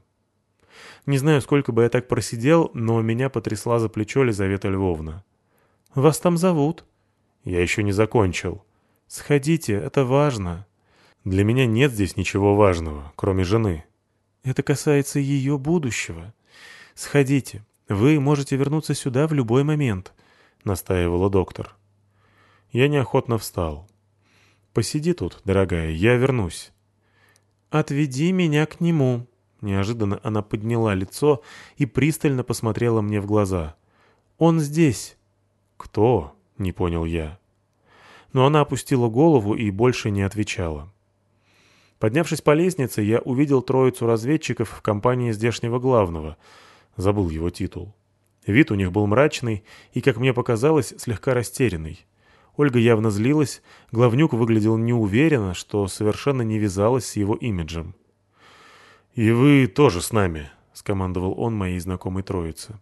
Не знаю, сколько бы я так просидел, но меня потрясла за плечо Лизавета Львовна. «Вас там зовут?» «Я еще не закончил». «Сходите, это важно». «Для меня нет здесь ничего важного, кроме жены». «Это касается ее будущего. Сходите, «Вы можете вернуться сюда в любой момент», — настаивала доктор. Я неохотно встал. «Посиди тут, дорогая, я вернусь». «Отведи меня к нему». Неожиданно она подняла лицо и пристально посмотрела мне в глаза. «Он здесь». «Кто?» — не понял я. Но она опустила голову и больше не отвечала. Поднявшись по лестнице, я увидел троицу разведчиков в компании здешнего главного — Забыл его титул. Вид у них был мрачный и, как мне показалось, слегка растерянный. Ольга явно злилась, главнюк выглядел неуверенно, что совершенно не вязалось с его имиджем. «И вы тоже с нами», — скомандовал он моей знакомой троице.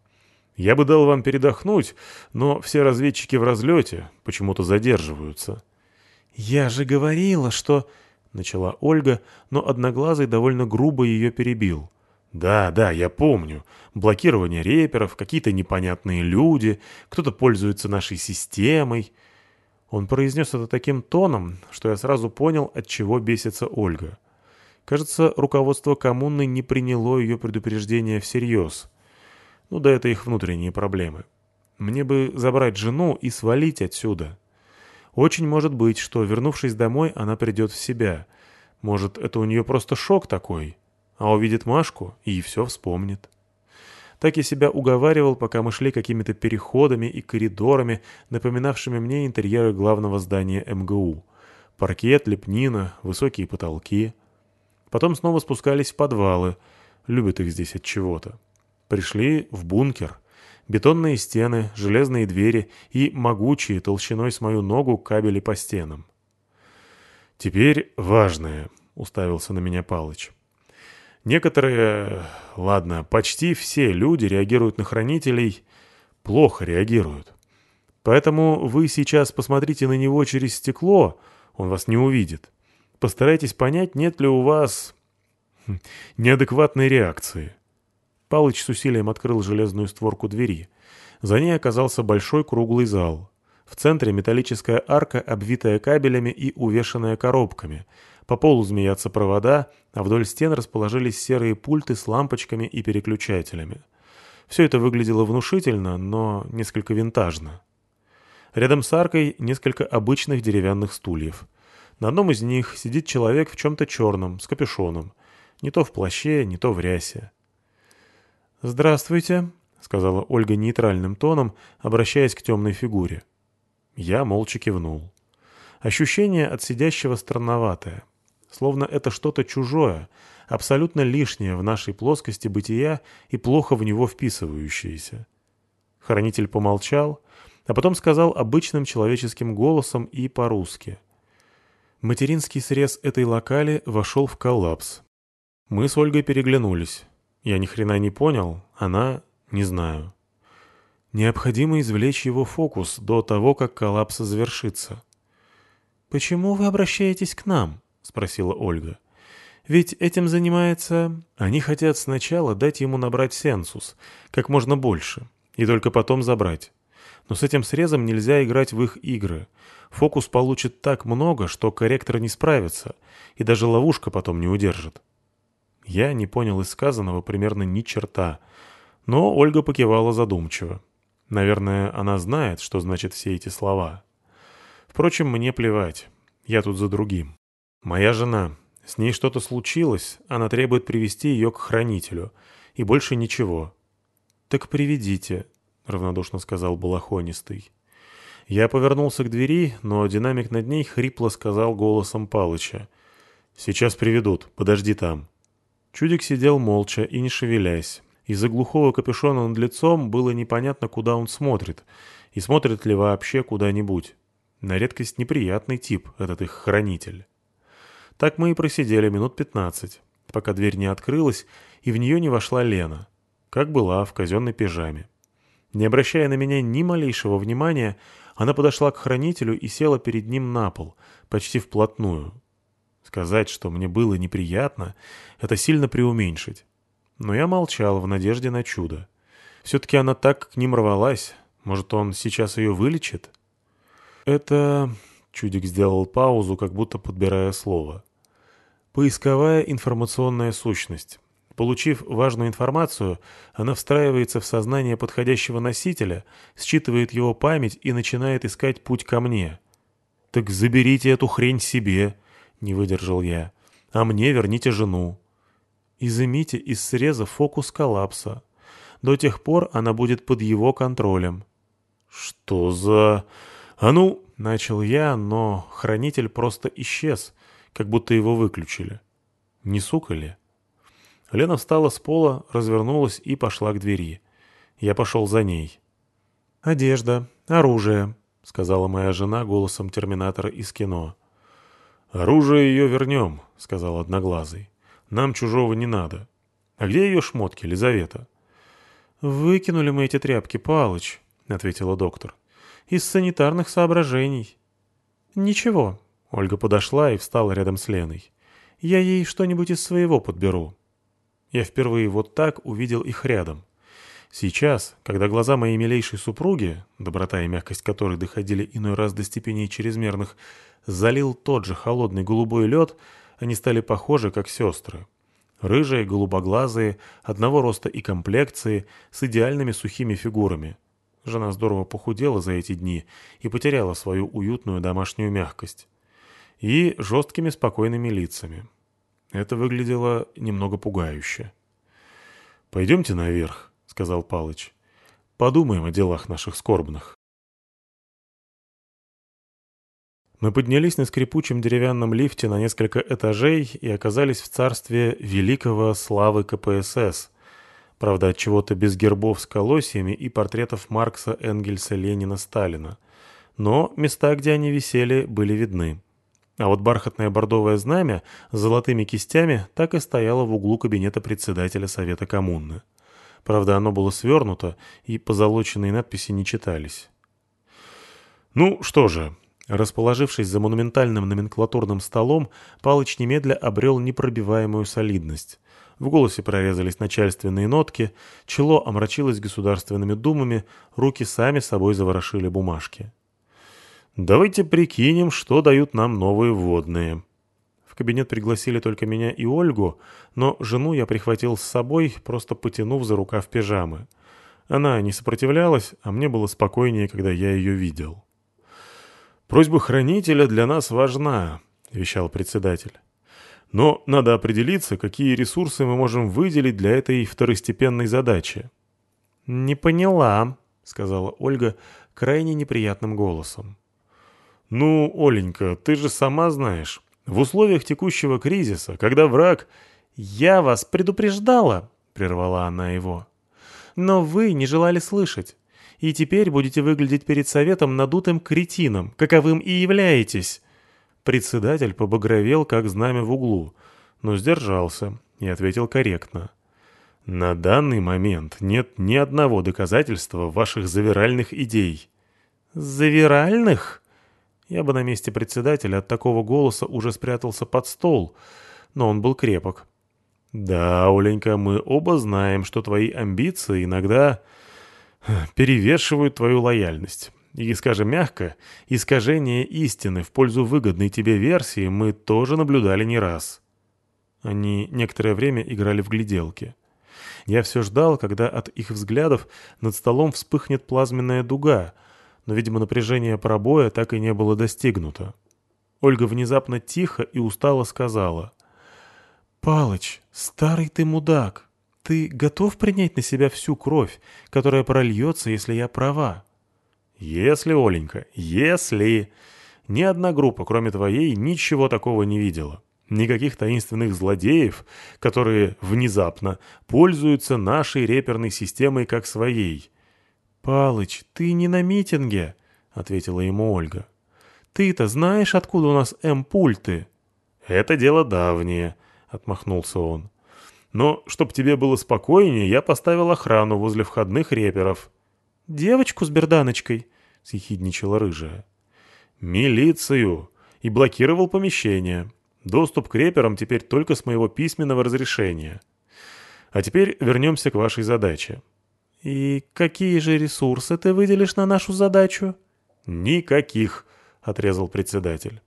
«Я бы дал вам передохнуть, но все разведчики в разлете почему-то задерживаются». «Я же говорила, что...» — начала Ольга, но Одноглазый довольно грубо ее перебил. Да, да, я помню. Блокирование реперов, какие-то непонятные люди, кто-то пользуется нашей системой. Он произнес это таким тоном, что я сразу понял, от чего бесится Ольга. Кажется, руководство коммуны не приняло ее предупреждение всерьез. Ну да это их внутренние проблемы. Мне бы забрать жену и свалить отсюда. Очень может быть, что, вернувшись домой, она придет в себя. Может, это у нее просто шок такой а увидит Машку и все вспомнит. Так я себя уговаривал, пока мы шли какими-то переходами и коридорами, напоминавшими мне интерьеры главного здания МГУ. Паркет, лепнина, высокие потолки. Потом снова спускались в подвалы. Любят их здесь от чего-то. Пришли в бункер. Бетонные стены, железные двери и могучие толщиной с мою ногу кабели по стенам. «Теперь важное», — уставился на меня Палыч. Некоторые, ладно, почти все люди реагируют на хранителей, плохо реагируют. Поэтому вы сейчас посмотрите на него через стекло, он вас не увидит. Постарайтесь понять, нет ли у вас неадекватной реакции. Палыч с усилием открыл железную створку двери. За ней оказался большой круглый зал. В центре металлическая арка, обвитая кабелями и увешанная коробками — по полу змеятся провода, а вдоль стен расположились серые пульты с лампочками и переключателями. Все это выглядело внушительно, но несколько винтажно. Рядом с аркой несколько обычных деревянных стульев. На одном из них сидит человек в чем-то черном, с капюшоном. Не то в плаще, не то в рясе. «Здравствуйте», — сказала Ольга нейтральным тоном, обращаясь к темной фигуре. Я молча кивнул. Ощущение от сидящего странноватое. Словно это что-то чужое, абсолютно лишнее в нашей плоскости бытия и плохо в него вписывающееся. Хранитель помолчал, а потом сказал обычным человеческим голосом и по-русски. Материнский срез этой локали вошел в коллапс. Мы с Ольгой переглянулись. Я ни хрена не понял, она — не знаю. Необходимо извлечь его фокус до того, как коллапс завершится. «Почему вы обращаетесь к нам?» — спросила Ольга. «Ведь этим занимается...» Они хотят сначала дать ему набрать сенсус, как можно больше, и только потом забрать. Но с этим срезом нельзя играть в их игры. Фокус получит так много, что корректор не справится, и даже ловушка потом не удержит. Я не понял из сказанного примерно ни черта, но Ольга покивала задумчиво. Наверное, она знает, что значат все эти слова. Впрочем, мне плевать. Я тут за другим. Моя жена. С ней что-то случилось, она требует привести ее к хранителю. И больше ничего. «Так приведите», — равнодушно сказал Балахонистый. Я повернулся к двери, но динамик над ней хрипло сказал голосом Палыча. «Сейчас приведут, подожди там». Чудик сидел молча и не шевелясь. Из-за глухого капюшона над лицом было непонятно, куда он смотрит, и смотрит ли вообще куда-нибудь. На редкость неприятный тип, этот их хранитель. Так мы и просидели минут пятнадцать, пока дверь не открылась, и в нее не вошла Лена, как была в казенной пижаме. Не обращая на меня ни малейшего внимания, она подошла к хранителю и села перед ним на пол, почти вплотную. Сказать, что мне было неприятно, это сильно преуменьшить. Но я молчал в надежде на чудо. Все-таки она так к ним рвалась. Может, он сейчас ее вылечит? Это... Чудик сделал паузу, как будто подбирая слово. Поисковая информационная сущность. Получив важную информацию, она встраивается в сознание подходящего носителя, считывает его память и начинает искать путь ко мне. «Так заберите эту хрень себе», — не выдержал я. «А мне верните жену». Изымите из среза фокус коллапса. До тех пор она будет под его контролем. «Что за...» «А ну...» — начал я, но хранитель просто исчез, как будто его выключили. Не сука ли? Лена встала с пола, развернулась и пошла к двери. Я пошел за ней. «Одежда, оружие», — сказала моя жена голосом терминатора из кино. «Оружие ее вернем», — сказал Одноглазый. Нам чужого не надо. А где ее шмотки, Лизавета?» «Выкинули мы эти тряпки, Палыч», — ответила доктор. «Из санитарных соображений». «Ничего». Ольга подошла и встала рядом с Леной. «Я ей что-нибудь из своего подберу». Я впервые вот так увидел их рядом. Сейчас, когда глаза моей милейшей супруги, доброта и мягкость которой доходили иной раз до степеней чрезмерных, залил тот же холодный голубой лед, они стали похожи, как сестры. Рыжие, голубоглазые, одного роста и комплекции, с идеальными сухими фигурами. Жена здорово похудела за эти дни и потеряла свою уютную домашнюю мягкость. И жесткими спокойными лицами. Это выглядело немного пугающе. «Пойдемте наверх», — сказал Палыч. «Подумаем о делах наших скорбных». Мы поднялись на скрипучем деревянном лифте на несколько этажей и оказались в царстве великого славы КПСС. Правда, от чего-то без гербов с колосьями и портретов Маркса, Энгельса, Ленина, Сталина. Но места, где они висели, были видны. А вот бархатное бордовое знамя с золотыми кистями так и стояло в углу кабинета председателя Совета коммуны. Правда, оно было свернуто, и позолоченные надписи не читались. «Ну что же», Расположившись за монументальным номенклатурным столом, Палыч немедля обрел непробиваемую солидность. В голосе прорезались начальственные нотки, чело омрачилось государственными думами, руки сами собой заворошили бумажки. «Давайте прикинем, что дают нам новые вводные». В кабинет пригласили только меня и Ольгу, но жену я прихватил с собой, просто потянув за рукав пижамы. Она не сопротивлялась, а мне было спокойнее, когда я ее видел. «Просьба хранителя для нас важна», — вещал председатель. «Но надо определиться, какие ресурсы мы можем выделить для этой второстепенной задачи». «Не поняла», — сказала Ольга крайне неприятным голосом. «Ну, Оленька, ты же сама знаешь. В условиях текущего кризиса, когда враг... «Я вас предупреждала», — прервала она его. «Но вы не желали слышать. И теперь будете выглядеть перед советом надутым кретином, каковым и являетесь». Председатель побагровел, как знамя в углу, но сдержался и ответил корректно. «На данный момент нет ни одного доказательства ваших завиральных идей». «Завиральных?» Я бы на месте председателя от такого голоса уже спрятался под стол, но он был крепок. «Да, Оленька, мы оба знаем, что твои амбиции иногда перевешивают твою лояльность. И, скажем мягко, искажение истины в пользу выгодной тебе версии мы тоже наблюдали не раз». Они некоторое время играли в гляделки. Я все ждал, когда от их взглядов над столом вспыхнет плазменная дуга — но, видимо, напряжение пробоя так и не было достигнуто. Ольга внезапно тихо и устало сказала. «Палыч, старый ты мудак, ты готов принять на себя всю кровь, которая прольется, если я права?» «Если, Оленька, если...» Ни одна группа, кроме твоей, ничего такого не видела. Никаких таинственных злодеев, которые внезапно пользуются нашей реперной системой как своей. «Палыч, ты не на митинге», — ответила ему Ольга. «Ты-то знаешь, откуда у нас М-пульты?» «Это дело давнее», — отмахнулся он. «Но, чтоб тебе было спокойнее, я поставил охрану возле входных реперов». «Девочку с берданочкой», — съехидничала рыжая. «Милицию!» И блокировал помещение. Доступ к реперам теперь только с моего письменного разрешения. А теперь вернемся к вашей задаче. «И какие же ресурсы ты выделишь на нашу задачу?» «Никаких», — отрезал председатель.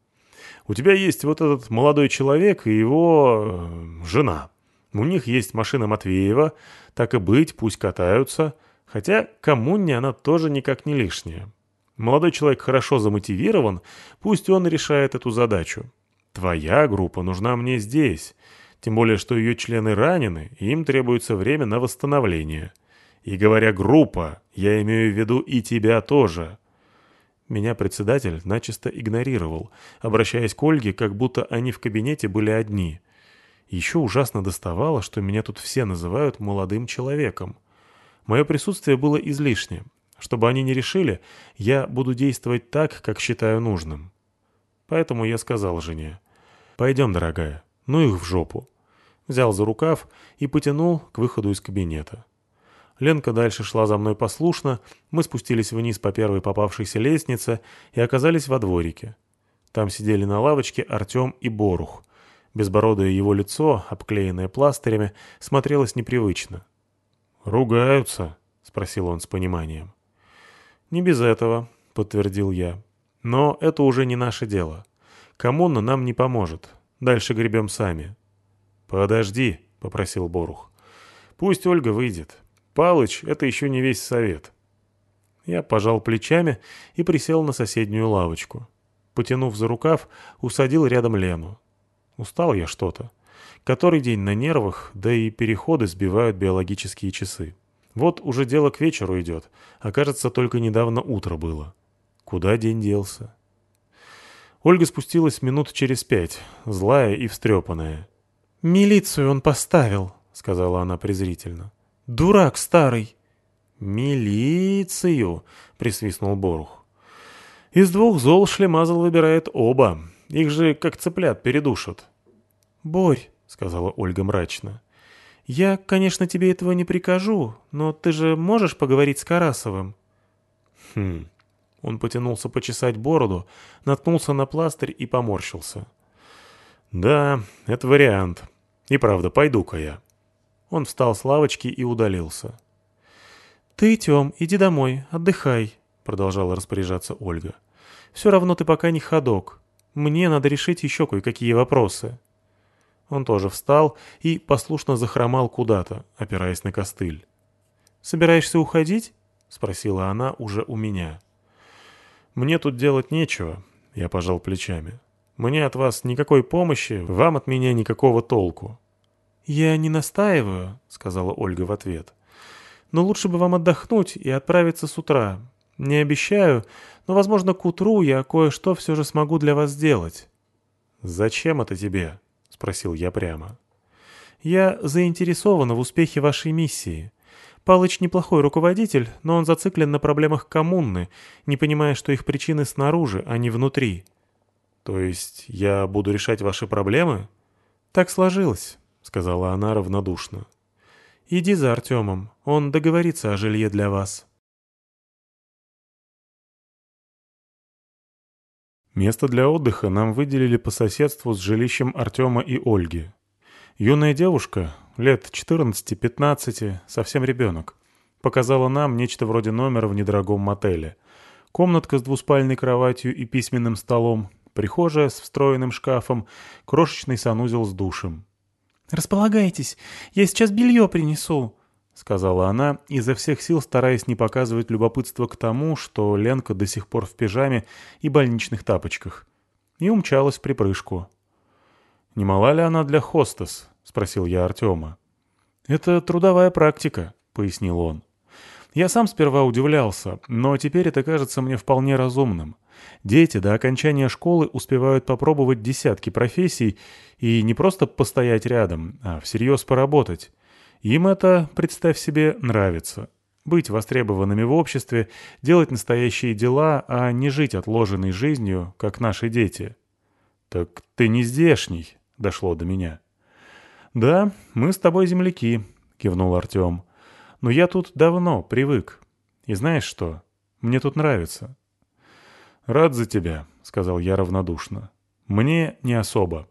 «У тебя есть вот этот молодой человек и его... Э, жена. У них есть машина Матвеева, так и быть, пусть катаются, хотя коммуне она тоже никак не лишняя. Молодой человек хорошо замотивирован, пусть он решает эту задачу. Твоя группа нужна мне здесь, тем более что ее члены ранены, и им требуется время на восстановление». И говоря «группа», я имею в виду и тебя тоже. Меня председатель начисто игнорировал, обращаясь к Ольге, как будто они в кабинете были одни. Еще ужасно доставало, что меня тут все называют молодым человеком. Мое присутствие было излишне. Чтобы они не решили, я буду действовать так, как считаю нужным. Поэтому я сказал жене, «Пойдем, дорогая, ну их в жопу». Взял за рукав и потянул к выходу из кабинета. Ленка дальше шла за мной послушно, мы спустились вниз по первой попавшейся лестнице и оказались во дворике. Там сидели на лавочке Артем и Борух. Безбородое его лицо, обклеенное пластырями, смотрелось непривычно. «Ругаются?» — спросил он с пониманием. «Не без этого», — подтвердил я. «Но это уже не наше дело. Коммуна нам не поможет. Дальше гребем сами». «Подожди», — попросил Борух. «Пусть Ольга выйдет. Палыч — это еще не весь совет. Я пожал плечами и присел на соседнюю лавочку. Потянув за рукав, усадил рядом Лену. Устал я что-то. Который день на нервах, да и переходы сбивают биологические часы. Вот уже дело к вечеру идет, а кажется, только недавно утро было. Куда день делся? Ольга спустилась минут через пять, злая и встрепанная. «Милицию он поставил», — сказала она презрительно. Дурак старый. Милицию, присвистнул Борух. Из двух зол шлемазл выбирает оба. Их же как цыплят передушат. Борь, сказала Ольга мрачно. Я, конечно, тебе этого не прикажу, но ты же можешь поговорить с Карасовым? Хм. Он потянулся почесать бороду, наткнулся на пластырь и поморщился. Да, это вариант. И правда, пойду-ка я. Он встал с лавочки и удалился. «Ты, Тём, иди домой, отдыхай», — продолжала распоряжаться Ольга. «Все равно ты пока не ходок. Мне надо решить еще кое-какие вопросы». Он тоже встал и послушно захромал куда-то, опираясь на костыль. «Собираешься уходить?» — спросила она уже у меня. «Мне тут делать нечего», — я пожал плечами. «Мне от вас никакой помощи, вам от меня никакого толку. «Я не настаиваю», — сказала Ольга в ответ. «Но лучше бы вам отдохнуть и отправиться с утра. Не обещаю, но, возможно, к утру я кое-что все же смогу для вас сделать». «Зачем это тебе?» — спросил я прямо. «Я заинтересована в успехе вашей миссии. Палыч неплохой руководитель, но он зациклен на проблемах коммуны, не понимая, что их причины снаружи, а не внутри». «То есть я буду решать ваши проблемы?» «Так сложилось», — сказала она равнодушно. «Иди за Артемом, он договорится о жилье для вас». Место для отдыха нам выделили по соседству с жилищем Артема и Ольги. Юная девушка, лет 14-15, совсем ребенок, показала нам нечто вроде номера в недорогом мотеле. Комнатка с двуспальной кроватью и письменным столом, прихожая с встроенным шкафом, крошечный санузел с душем. «Располагайтесь, я сейчас белье принесу», — сказала она, изо всех сил стараясь не показывать любопытство к тому, что Ленка до сих пор в пижаме и больничных тапочках. И умчалась в припрыжку. «Не мала ли она для хостес?» — спросил я Артема. «Это трудовая практика», — пояснил он. Я сам сперва удивлялся, но теперь это кажется мне вполне разумным. Дети до окончания школы успевают попробовать десятки профессий и не просто постоять рядом, а всерьез поработать. Им это, представь себе, нравится. Быть востребованными в обществе, делать настоящие дела, а не жить отложенной жизнью, как наши дети. «Так ты не здешний», — дошло до меня. «Да, мы с тобой земляки», — кивнул Артем. «Но я тут давно привык. И знаешь что? Мне тут нравится». «Рад за тебя», — сказал я равнодушно. «Мне не особо».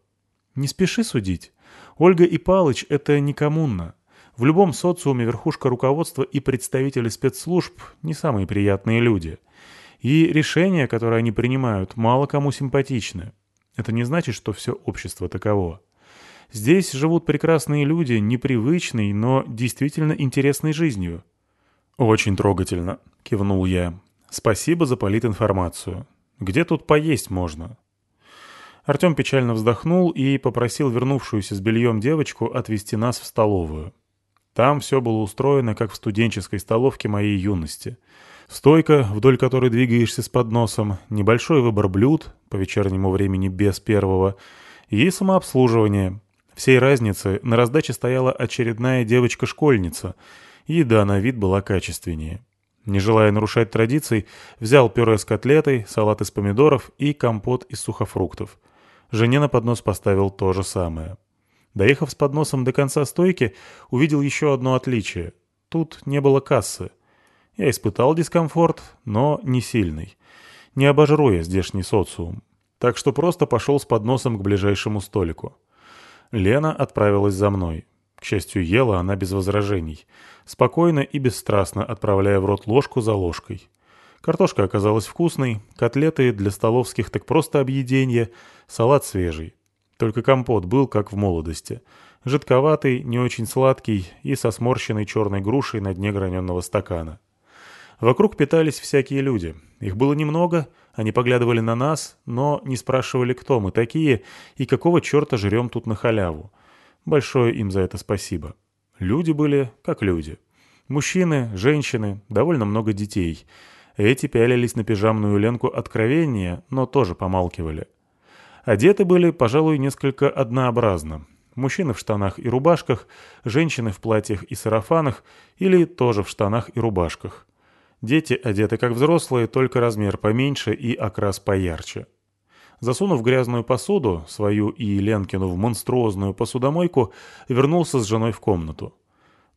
«Не спеши судить. Ольга и Палыч — это не коммуна. В любом социуме верхушка руководства и представители спецслужб не самые приятные люди. И решения, которые они принимают, мало кому симпатичны. Это не значит, что все общество таково. Здесь живут прекрасные люди, непривычной, но действительно интересной жизнью. «Очень трогательно», — кивнул я. «Спасибо за политинформацию. Где тут поесть можно?» Артем печально вздохнул и попросил вернувшуюся с бельем девочку отвезти нас в столовую. Там все было устроено, как в студенческой столовке моей юности. Стойка, вдоль которой двигаешься с подносом, небольшой выбор блюд, по вечернему времени без первого, и самообслуживание. Всей разницы на раздаче стояла очередная девочка-школьница, еда на вид была качественнее. Не желая нарушать традиций, взял пюре с котлетой, салат из помидоров и компот из сухофруктов. Жене на поднос поставил то же самое. Доехав с подносом до конца стойки, увидел еще одно отличие. Тут не было кассы. Я испытал дискомфорт, но не сильный. Не обожру я здешний социум. Так что просто пошел с подносом к ближайшему столику. Лена отправилась за мной. К счастью, ела она без возражений. Спокойно и бесстрастно отправляя в рот ложку за ложкой. Картошка оказалась вкусной, котлеты для столовских так просто объеденье, салат свежий. Только компот был, как в молодости. Жидковатый, не очень сладкий и со сморщенной черной грушей на дне граненого стакана. Вокруг питались всякие люди. Их было немного, они поглядывали на нас, но не спрашивали, кто мы такие и какого черта жрем тут на халяву. Большое им за это спасибо. Люди были как люди. Мужчины, женщины, довольно много детей. Эти пялились на пижамную ленку откровения, но тоже помалкивали. Одеты были, пожалуй, несколько однообразно. Мужчины в штанах и рубашках, женщины в платьях и сарафанах или тоже в штанах и рубашках. Дети одеты как взрослые, только размер поменьше и окрас поярче. Засунув грязную посуду, свою и Ленкину в монструозную посудомойку, вернулся с женой в комнату.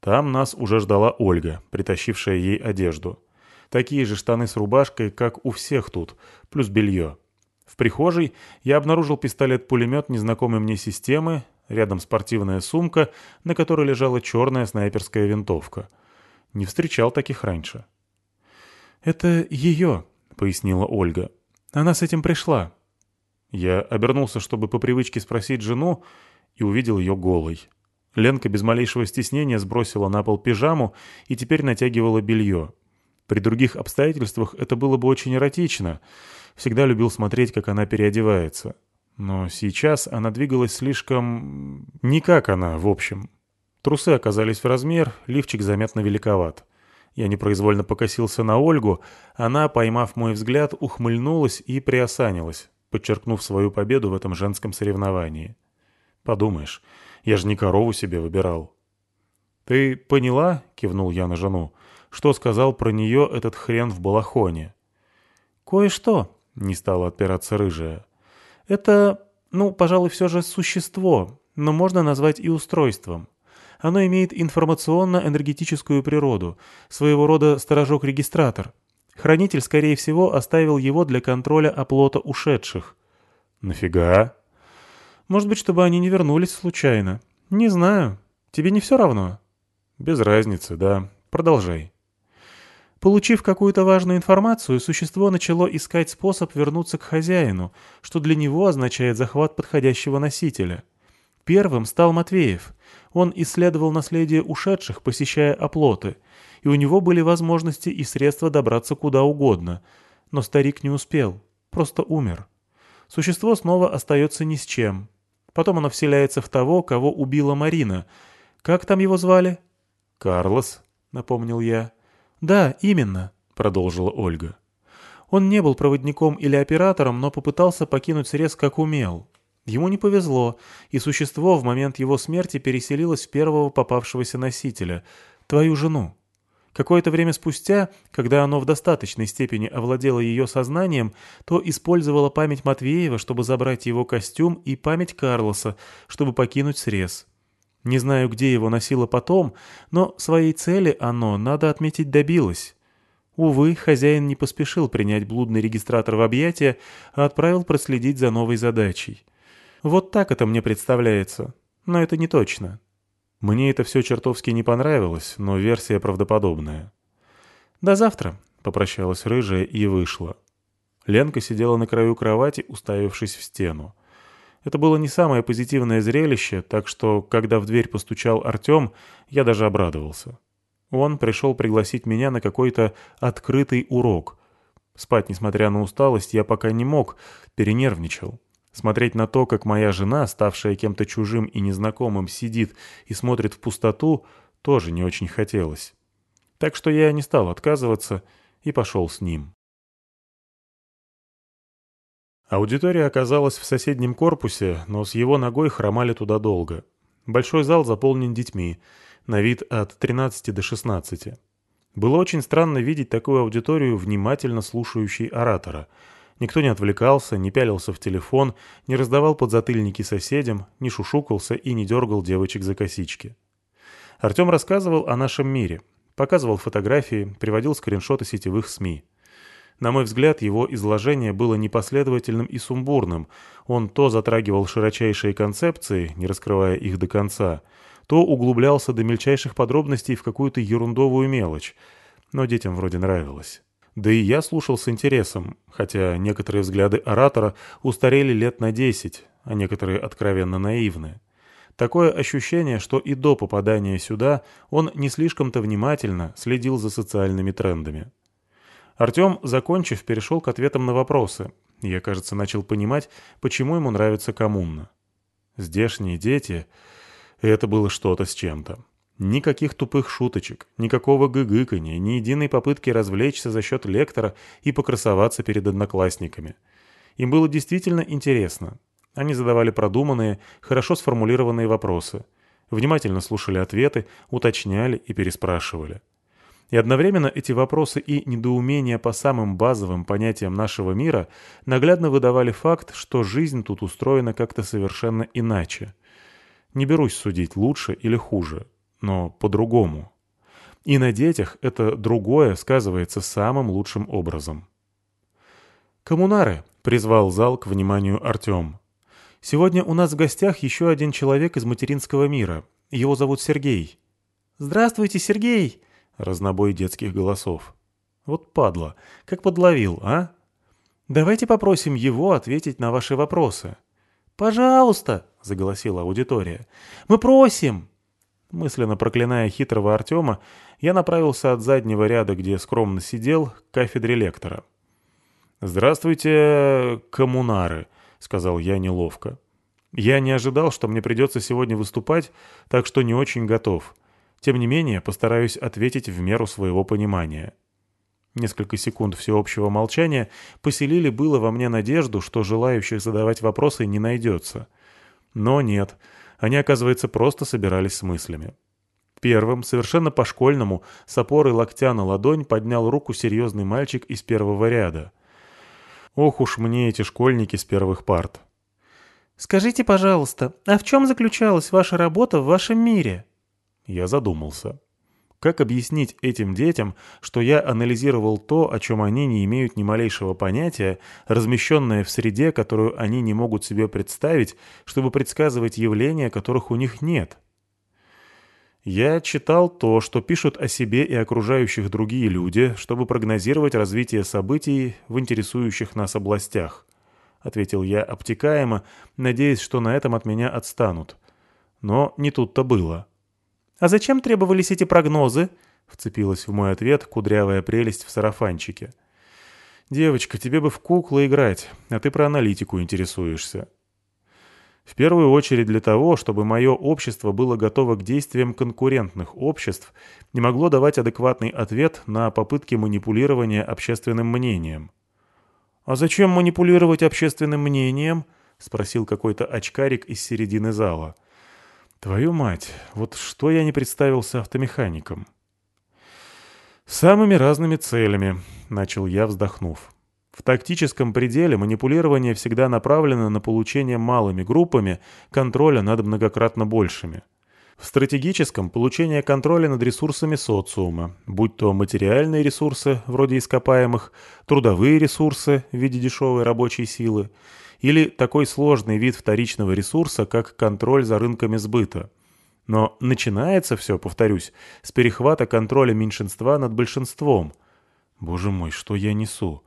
Там нас уже ждала Ольга, притащившая ей одежду. Такие же штаны с рубашкой, как у всех тут, плюс белье. В прихожей я обнаружил пистолет-пулемет незнакомой мне системы, рядом спортивная сумка, на которой лежала черная снайперская винтовка. Не встречал таких раньше. «Это ее», — пояснила Ольга. «Она с этим пришла». Я обернулся, чтобы по привычке спросить жену, и увидел ее голой. Ленка без малейшего стеснения сбросила на пол пижаму и теперь натягивала белье. При других обстоятельствах это было бы очень эротично — всегда любил смотреть, как она переодевается. Но сейчас она двигалась слишком... Не как она, в общем. Трусы оказались в размер, лифчик заметно великоват. Я непроизвольно покосился на Ольгу, она, поймав мой взгляд, ухмыльнулась и приосанилась. подчеркнув свою победу в этом женском соревновании. «Подумаешь, я же не корову себе выбирал». «Ты поняла?» — кивнул я на жену. «Что сказал про нее этот хрен в балахоне?» «Кое-что», — не стала отпираться рыжая. «Это, ну, пожалуй, все же существо, но можно назвать и устройством. Оно имеет информационно-энергетическую природу, своего рода сторожок-регистратор. Хранитель, скорее всего, оставил его для контроля оплота ушедших». «Нафига?» «Может быть, чтобы они не вернулись случайно. Не знаю. Тебе не все равно?» «Без разницы, да. Продолжай». Получив какую-то важную информацию, существо начало искать способ вернуться к хозяину, что для него означает захват подходящего носителя. Первым стал Матвеев. Он исследовал наследие ушедших, посещая оплоты, и у него были возможности и средства добраться куда угодно. Но старик не успел, просто умер. Существо снова остается ни с чем. Потом оно вселяется в того, кого убила Марина. Как там его звали? «Карлос», — напомнил я. «Да, именно», — продолжила Ольга. Он не был проводником или оператором, но попытался покинуть срез как умел. Ему не повезло, и существо в момент его смерти переселилось в первого попавшегося носителя, твою жену. Какое-то время спустя, когда оно в достаточной степени овладело ее сознанием, то использовало память Матвеева, чтобы забрать его костюм, и память Карлоса, чтобы покинуть срез. Не знаю, где его носило потом, но своей цели оно, надо отметить, добилось. Увы, хозяин не поспешил принять блудный регистратор в объятия, а отправил проследить за новой задачей. Вот так это мне представляется, но это не точно. Мне это все чертовски не понравилось, но версия правдоподобная. «До завтра», — попрощалась рыжая и вышла. Ленка сидела на краю кровати, уставившись в стену. Это было не самое позитивное зрелище, так что, когда в дверь постучал Артем, я даже обрадовался. Он пришел пригласить меня на какой-то открытый урок. Спать, несмотря на усталость, я пока не мог, перенервничал. Смотреть на то, как моя жена, ставшая кем-то чужим и незнакомым, сидит и смотрит в пустоту, тоже не очень хотелось. Так что я не стал отказываться и пошел с ним. Аудитория оказалась в соседнем корпусе, но с его ногой хромали туда долго. Большой зал заполнен детьми, на вид от 13 до 16. Было очень странно видеть такую аудиторию, внимательно слушающей оратора. Никто не отвлекался, не пялился в телефон, не раздавал подзатыльники соседям, не шушукался и не дергал девочек за косички. Артем рассказывал о нашем мире, показывал фотографии, приводил скриншоты сетевых СМИ. На мой взгляд, его изложение было непоследовательным и сумбурным. Он то затрагивал широчайшие концепции, не раскрывая их до конца, то углублялся до мельчайших подробностей в какую-то ерундовую мелочь. Но детям вроде нравилось. Да и я слушал с интересом, хотя некоторые взгляды оратора устарели лет на десять, а некоторые откровенно наивны. Такое ощущение, что и до попадания сюда он не слишком-то внимательно следил за социальными трендами. Артем, закончив, перешел к ответам на вопросы. Я, кажется, начал понимать, почему ему нравится коммуна. Здешние дети... Это было что-то с чем-то. Никаких тупых шуточек, никакого гыгыканья, ни единой попытки развлечься за счет лектора и покрасоваться перед одноклассниками. Им было действительно интересно. Они задавали продуманные, хорошо сформулированные вопросы. Внимательно слушали ответы, уточняли и переспрашивали. И одновременно эти вопросы и недоумения по самым базовым понятиям нашего мира наглядно выдавали факт, что жизнь тут устроена как-то совершенно иначе. Не берусь судить лучше или хуже, но по-другому. И на детях это другое сказывается самым лучшим образом. «Коммунары», — призвал зал к вниманию Артем. «Сегодня у нас в гостях еще один человек из материнского мира. Его зовут Сергей». «Здравствуйте, Сергей!» Разнобой детских голосов. Вот падла, как подловил, а? Давайте попросим его ответить на ваши вопросы. «Пожалуйста!» — заголосила аудитория. «Мы просим!» Мысленно проклиная хитрого Артема, я направился от заднего ряда, где скромно сидел, к кафедре лектора. «Здравствуйте, коммунары», — сказал я неловко. «Я не ожидал, что мне придется сегодня выступать, так что не очень готов. Тем не менее, постараюсь ответить в меру своего понимания. Несколько секунд всеобщего молчания поселили было во мне надежду, что желающих задавать вопросы не найдется. Но нет, они, оказывается, просто собирались с мыслями. Первым, совершенно по-школьному, с опорой локтя на ладонь, поднял руку серьезный мальчик из первого ряда. Ох уж мне эти школьники с первых парт. «Скажите, пожалуйста, а в чем заключалась ваша работа в вашем мире?» Я задумался. Как объяснить этим детям, что я анализировал то, о чем они не имеют ни малейшего понятия, размещенное в среде, которую они не могут себе представить, чтобы предсказывать явления, которых у них нет? Я читал то, что пишут о себе и окружающих другие люди, чтобы прогнозировать развитие событий в интересующих нас областях. Ответил я обтекаемо, надеясь, что на этом от меня отстанут. Но не тут-то было. «А зачем требовались эти прогнозы?» — вцепилась в мой ответ кудрявая прелесть в сарафанчике. «Девочка, тебе бы в куклы играть, а ты про аналитику интересуешься». В первую очередь для того, чтобы мое общество было готово к действиям конкурентных обществ, не могло давать адекватный ответ на попытки манипулирования общественным мнением. «А зачем манипулировать общественным мнением?» — спросил какой-то очкарик из середины зала. «Твою мать, вот что я не представился автомехаником?» «Самыми разными целями», — начал я, вздохнув. В тактическом пределе манипулирование всегда направлено на получение малыми группами контроля над многократно большими. В стратегическом – получение контроля над ресурсами социума, будь то материальные ресурсы, вроде ископаемых, трудовые ресурсы в виде дешевой рабочей силы, или такой сложный вид вторичного ресурса, как контроль за рынками сбыта. Но начинается все, повторюсь, с перехвата контроля меньшинства над большинством. Боже мой, что я несу?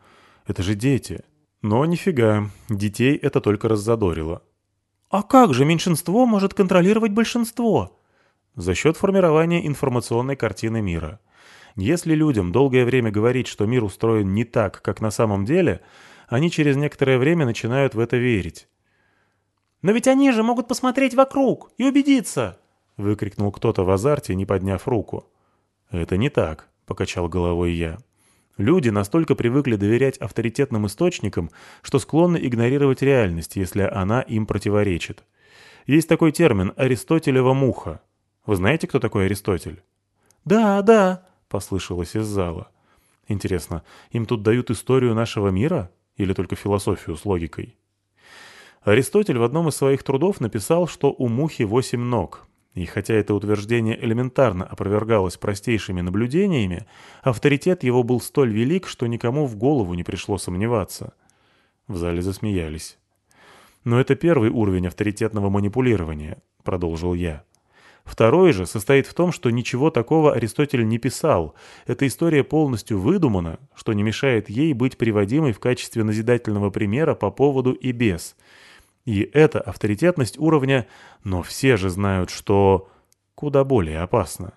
Это же дети. Но нифига, детей это только раззадорило. А как же меньшинство может контролировать большинство? За счет формирования информационной картины мира. Если людям долгое время говорить, что мир устроен не так, как на самом деле, они через некоторое время начинают в это верить. «Но ведь они же могут посмотреть вокруг и убедиться!» — выкрикнул кто-то в азарте, не подняв руку. «Это не так», — покачал головой я. Люди настолько привыкли доверять авторитетным источникам, что склонны игнорировать реальность, если она им противоречит. Есть такой термин «аристотелева муха». Вы знаете, кто такой Аристотель? «Да, да», — послышалось из зала. Интересно, им тут дают историю нашего мира или только философию с логикой? Аристотель в одном из своих трудов написал, что у мухи восемь ног, и хотя это утверждение элементарно опровергалось простейшими наблюдениями, авторитет его был столь велик, что никому в голову не пришло сомневаться. В зале засмеялись. «Но это первый уровень авторитетного манипулирования», — продолжил я. Второй же состоит в том, что ничего такого Аристотель не писал. Эта история полностью выдумана, что не мешает ей быть приводимой в качестве назидательного примера по поводу и без — и это авторитетность уровня «но все же знают, что...» куда более опасно.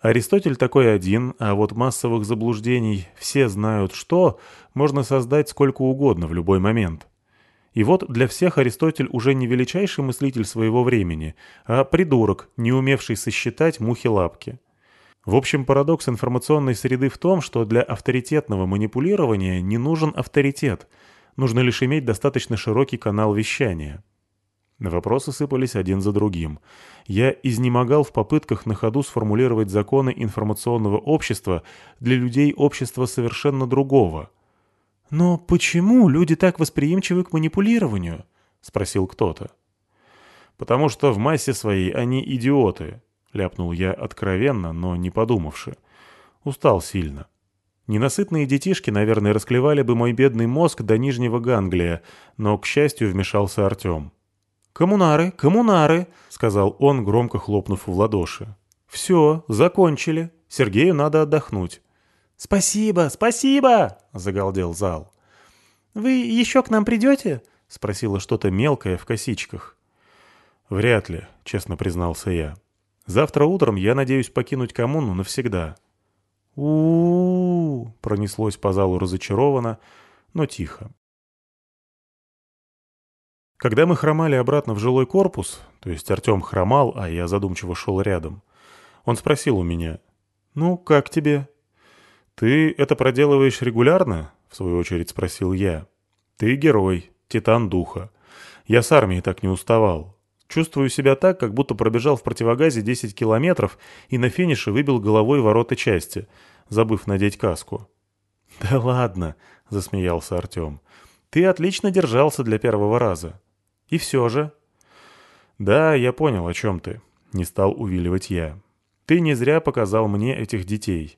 Аристотель такой один, а вот массовых заблуждений «все знают что» можно создать сколько угодно в любой момент. И вот для всех Аристотель уже не величайший мыслитель своего времени, а придурок, не умевший сосчитать мухи-лапки. В общем, парадокс информационной среды в том, что для авторитетного манипулирования не нужен авторитет – Нужно лишь иметь достаточно широкий канал вещания. Вопросы сыпались один за другим. Я изнемогал в попытках на ходу сформулировать законы информационного общества для людей общества совершенно другого. «Но почему люди так восприимчивы к манипулированию?» — спросил кто-то. «Потому что в массе своей они идиоты», — ляпнул я откровенно, но не подумавши. Устал сильно. Ненасытные детишки, наверное, расклевали бы мой бедный мозг до нижнего ганглия, но, к счастью, вмешался Артем. «Коммунары, коммунары!» — сказал он, громко хлопнув в ладоши. «Все, закончили. Сергею надо отдохнуть». «Спасибо, спасибо!» — загалдел зал. «Вы еще к нам придете?» — спросила что-то мелкое в косичках. «Вряд ли», — честно признался я. «Завтра утром я надеюсь покинуть коммуну навсегда» у, пронеслось по залу разочарованно, но тихо. Когда мы хромали обратно в жилой корпус, то есть Артем хромал, а я задумчиво шел рядом, он спросил у меня, «Ну, как тебе?» «Ты это проделываешь регулярно?» — в свою очередь спросил я. «Ты герой, титан духа. Я с армией так не уставал. Чувствую себя так, как будто пробежал в противогазе 10 километров и на финише выбил головой ворота части, забыв надеть каску». «Да ладно», — засмеялся Артем. «Ты отлично держался для первого раза. И все же...» «Да, я понял, о чем ты», — не стал увиливать я. «Ты не зря показал мне этих детей.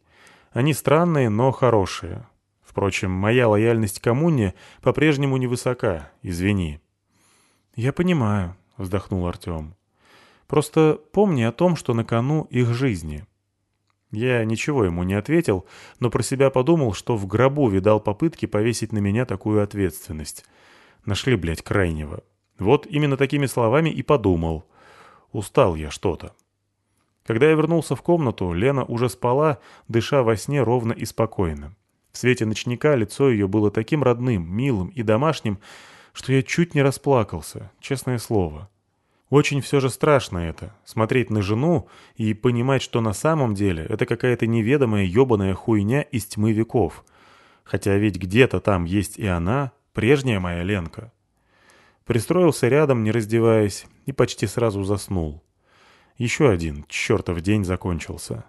Они странные, но хорошие. Впрочем, моя лояльность коммуне по-прежнему невысока, извини». «Я понимаю», — вздохнул Артем. «Просто помни о том, что на кону их жизни». Я ничего ему не ответил, но про себя подумал, что в гробу видал попытки повесить на меня такую ответственность. Нашли, блядь, крайнего. Вот именно такими словами и подумал. Устал я что-то. Когда я вернулся в комнату, Лена уже спала, дыша во сне ровно и спокойно. В свете ночника лицо ее было таким родным, милым и домашним, что я чуть не расплакался, честное слово. Очень все же страшно это, смотреть на жену и понимать, что на самом деле это какая-то неведомая ебаная хуйня из тьмы веков. Хотя ведь где-то там есть и она, прежняя моя Ленка. Пристроился рядом, не раздеваясь, и почти сразу заснул. Еще один чертов день закончился.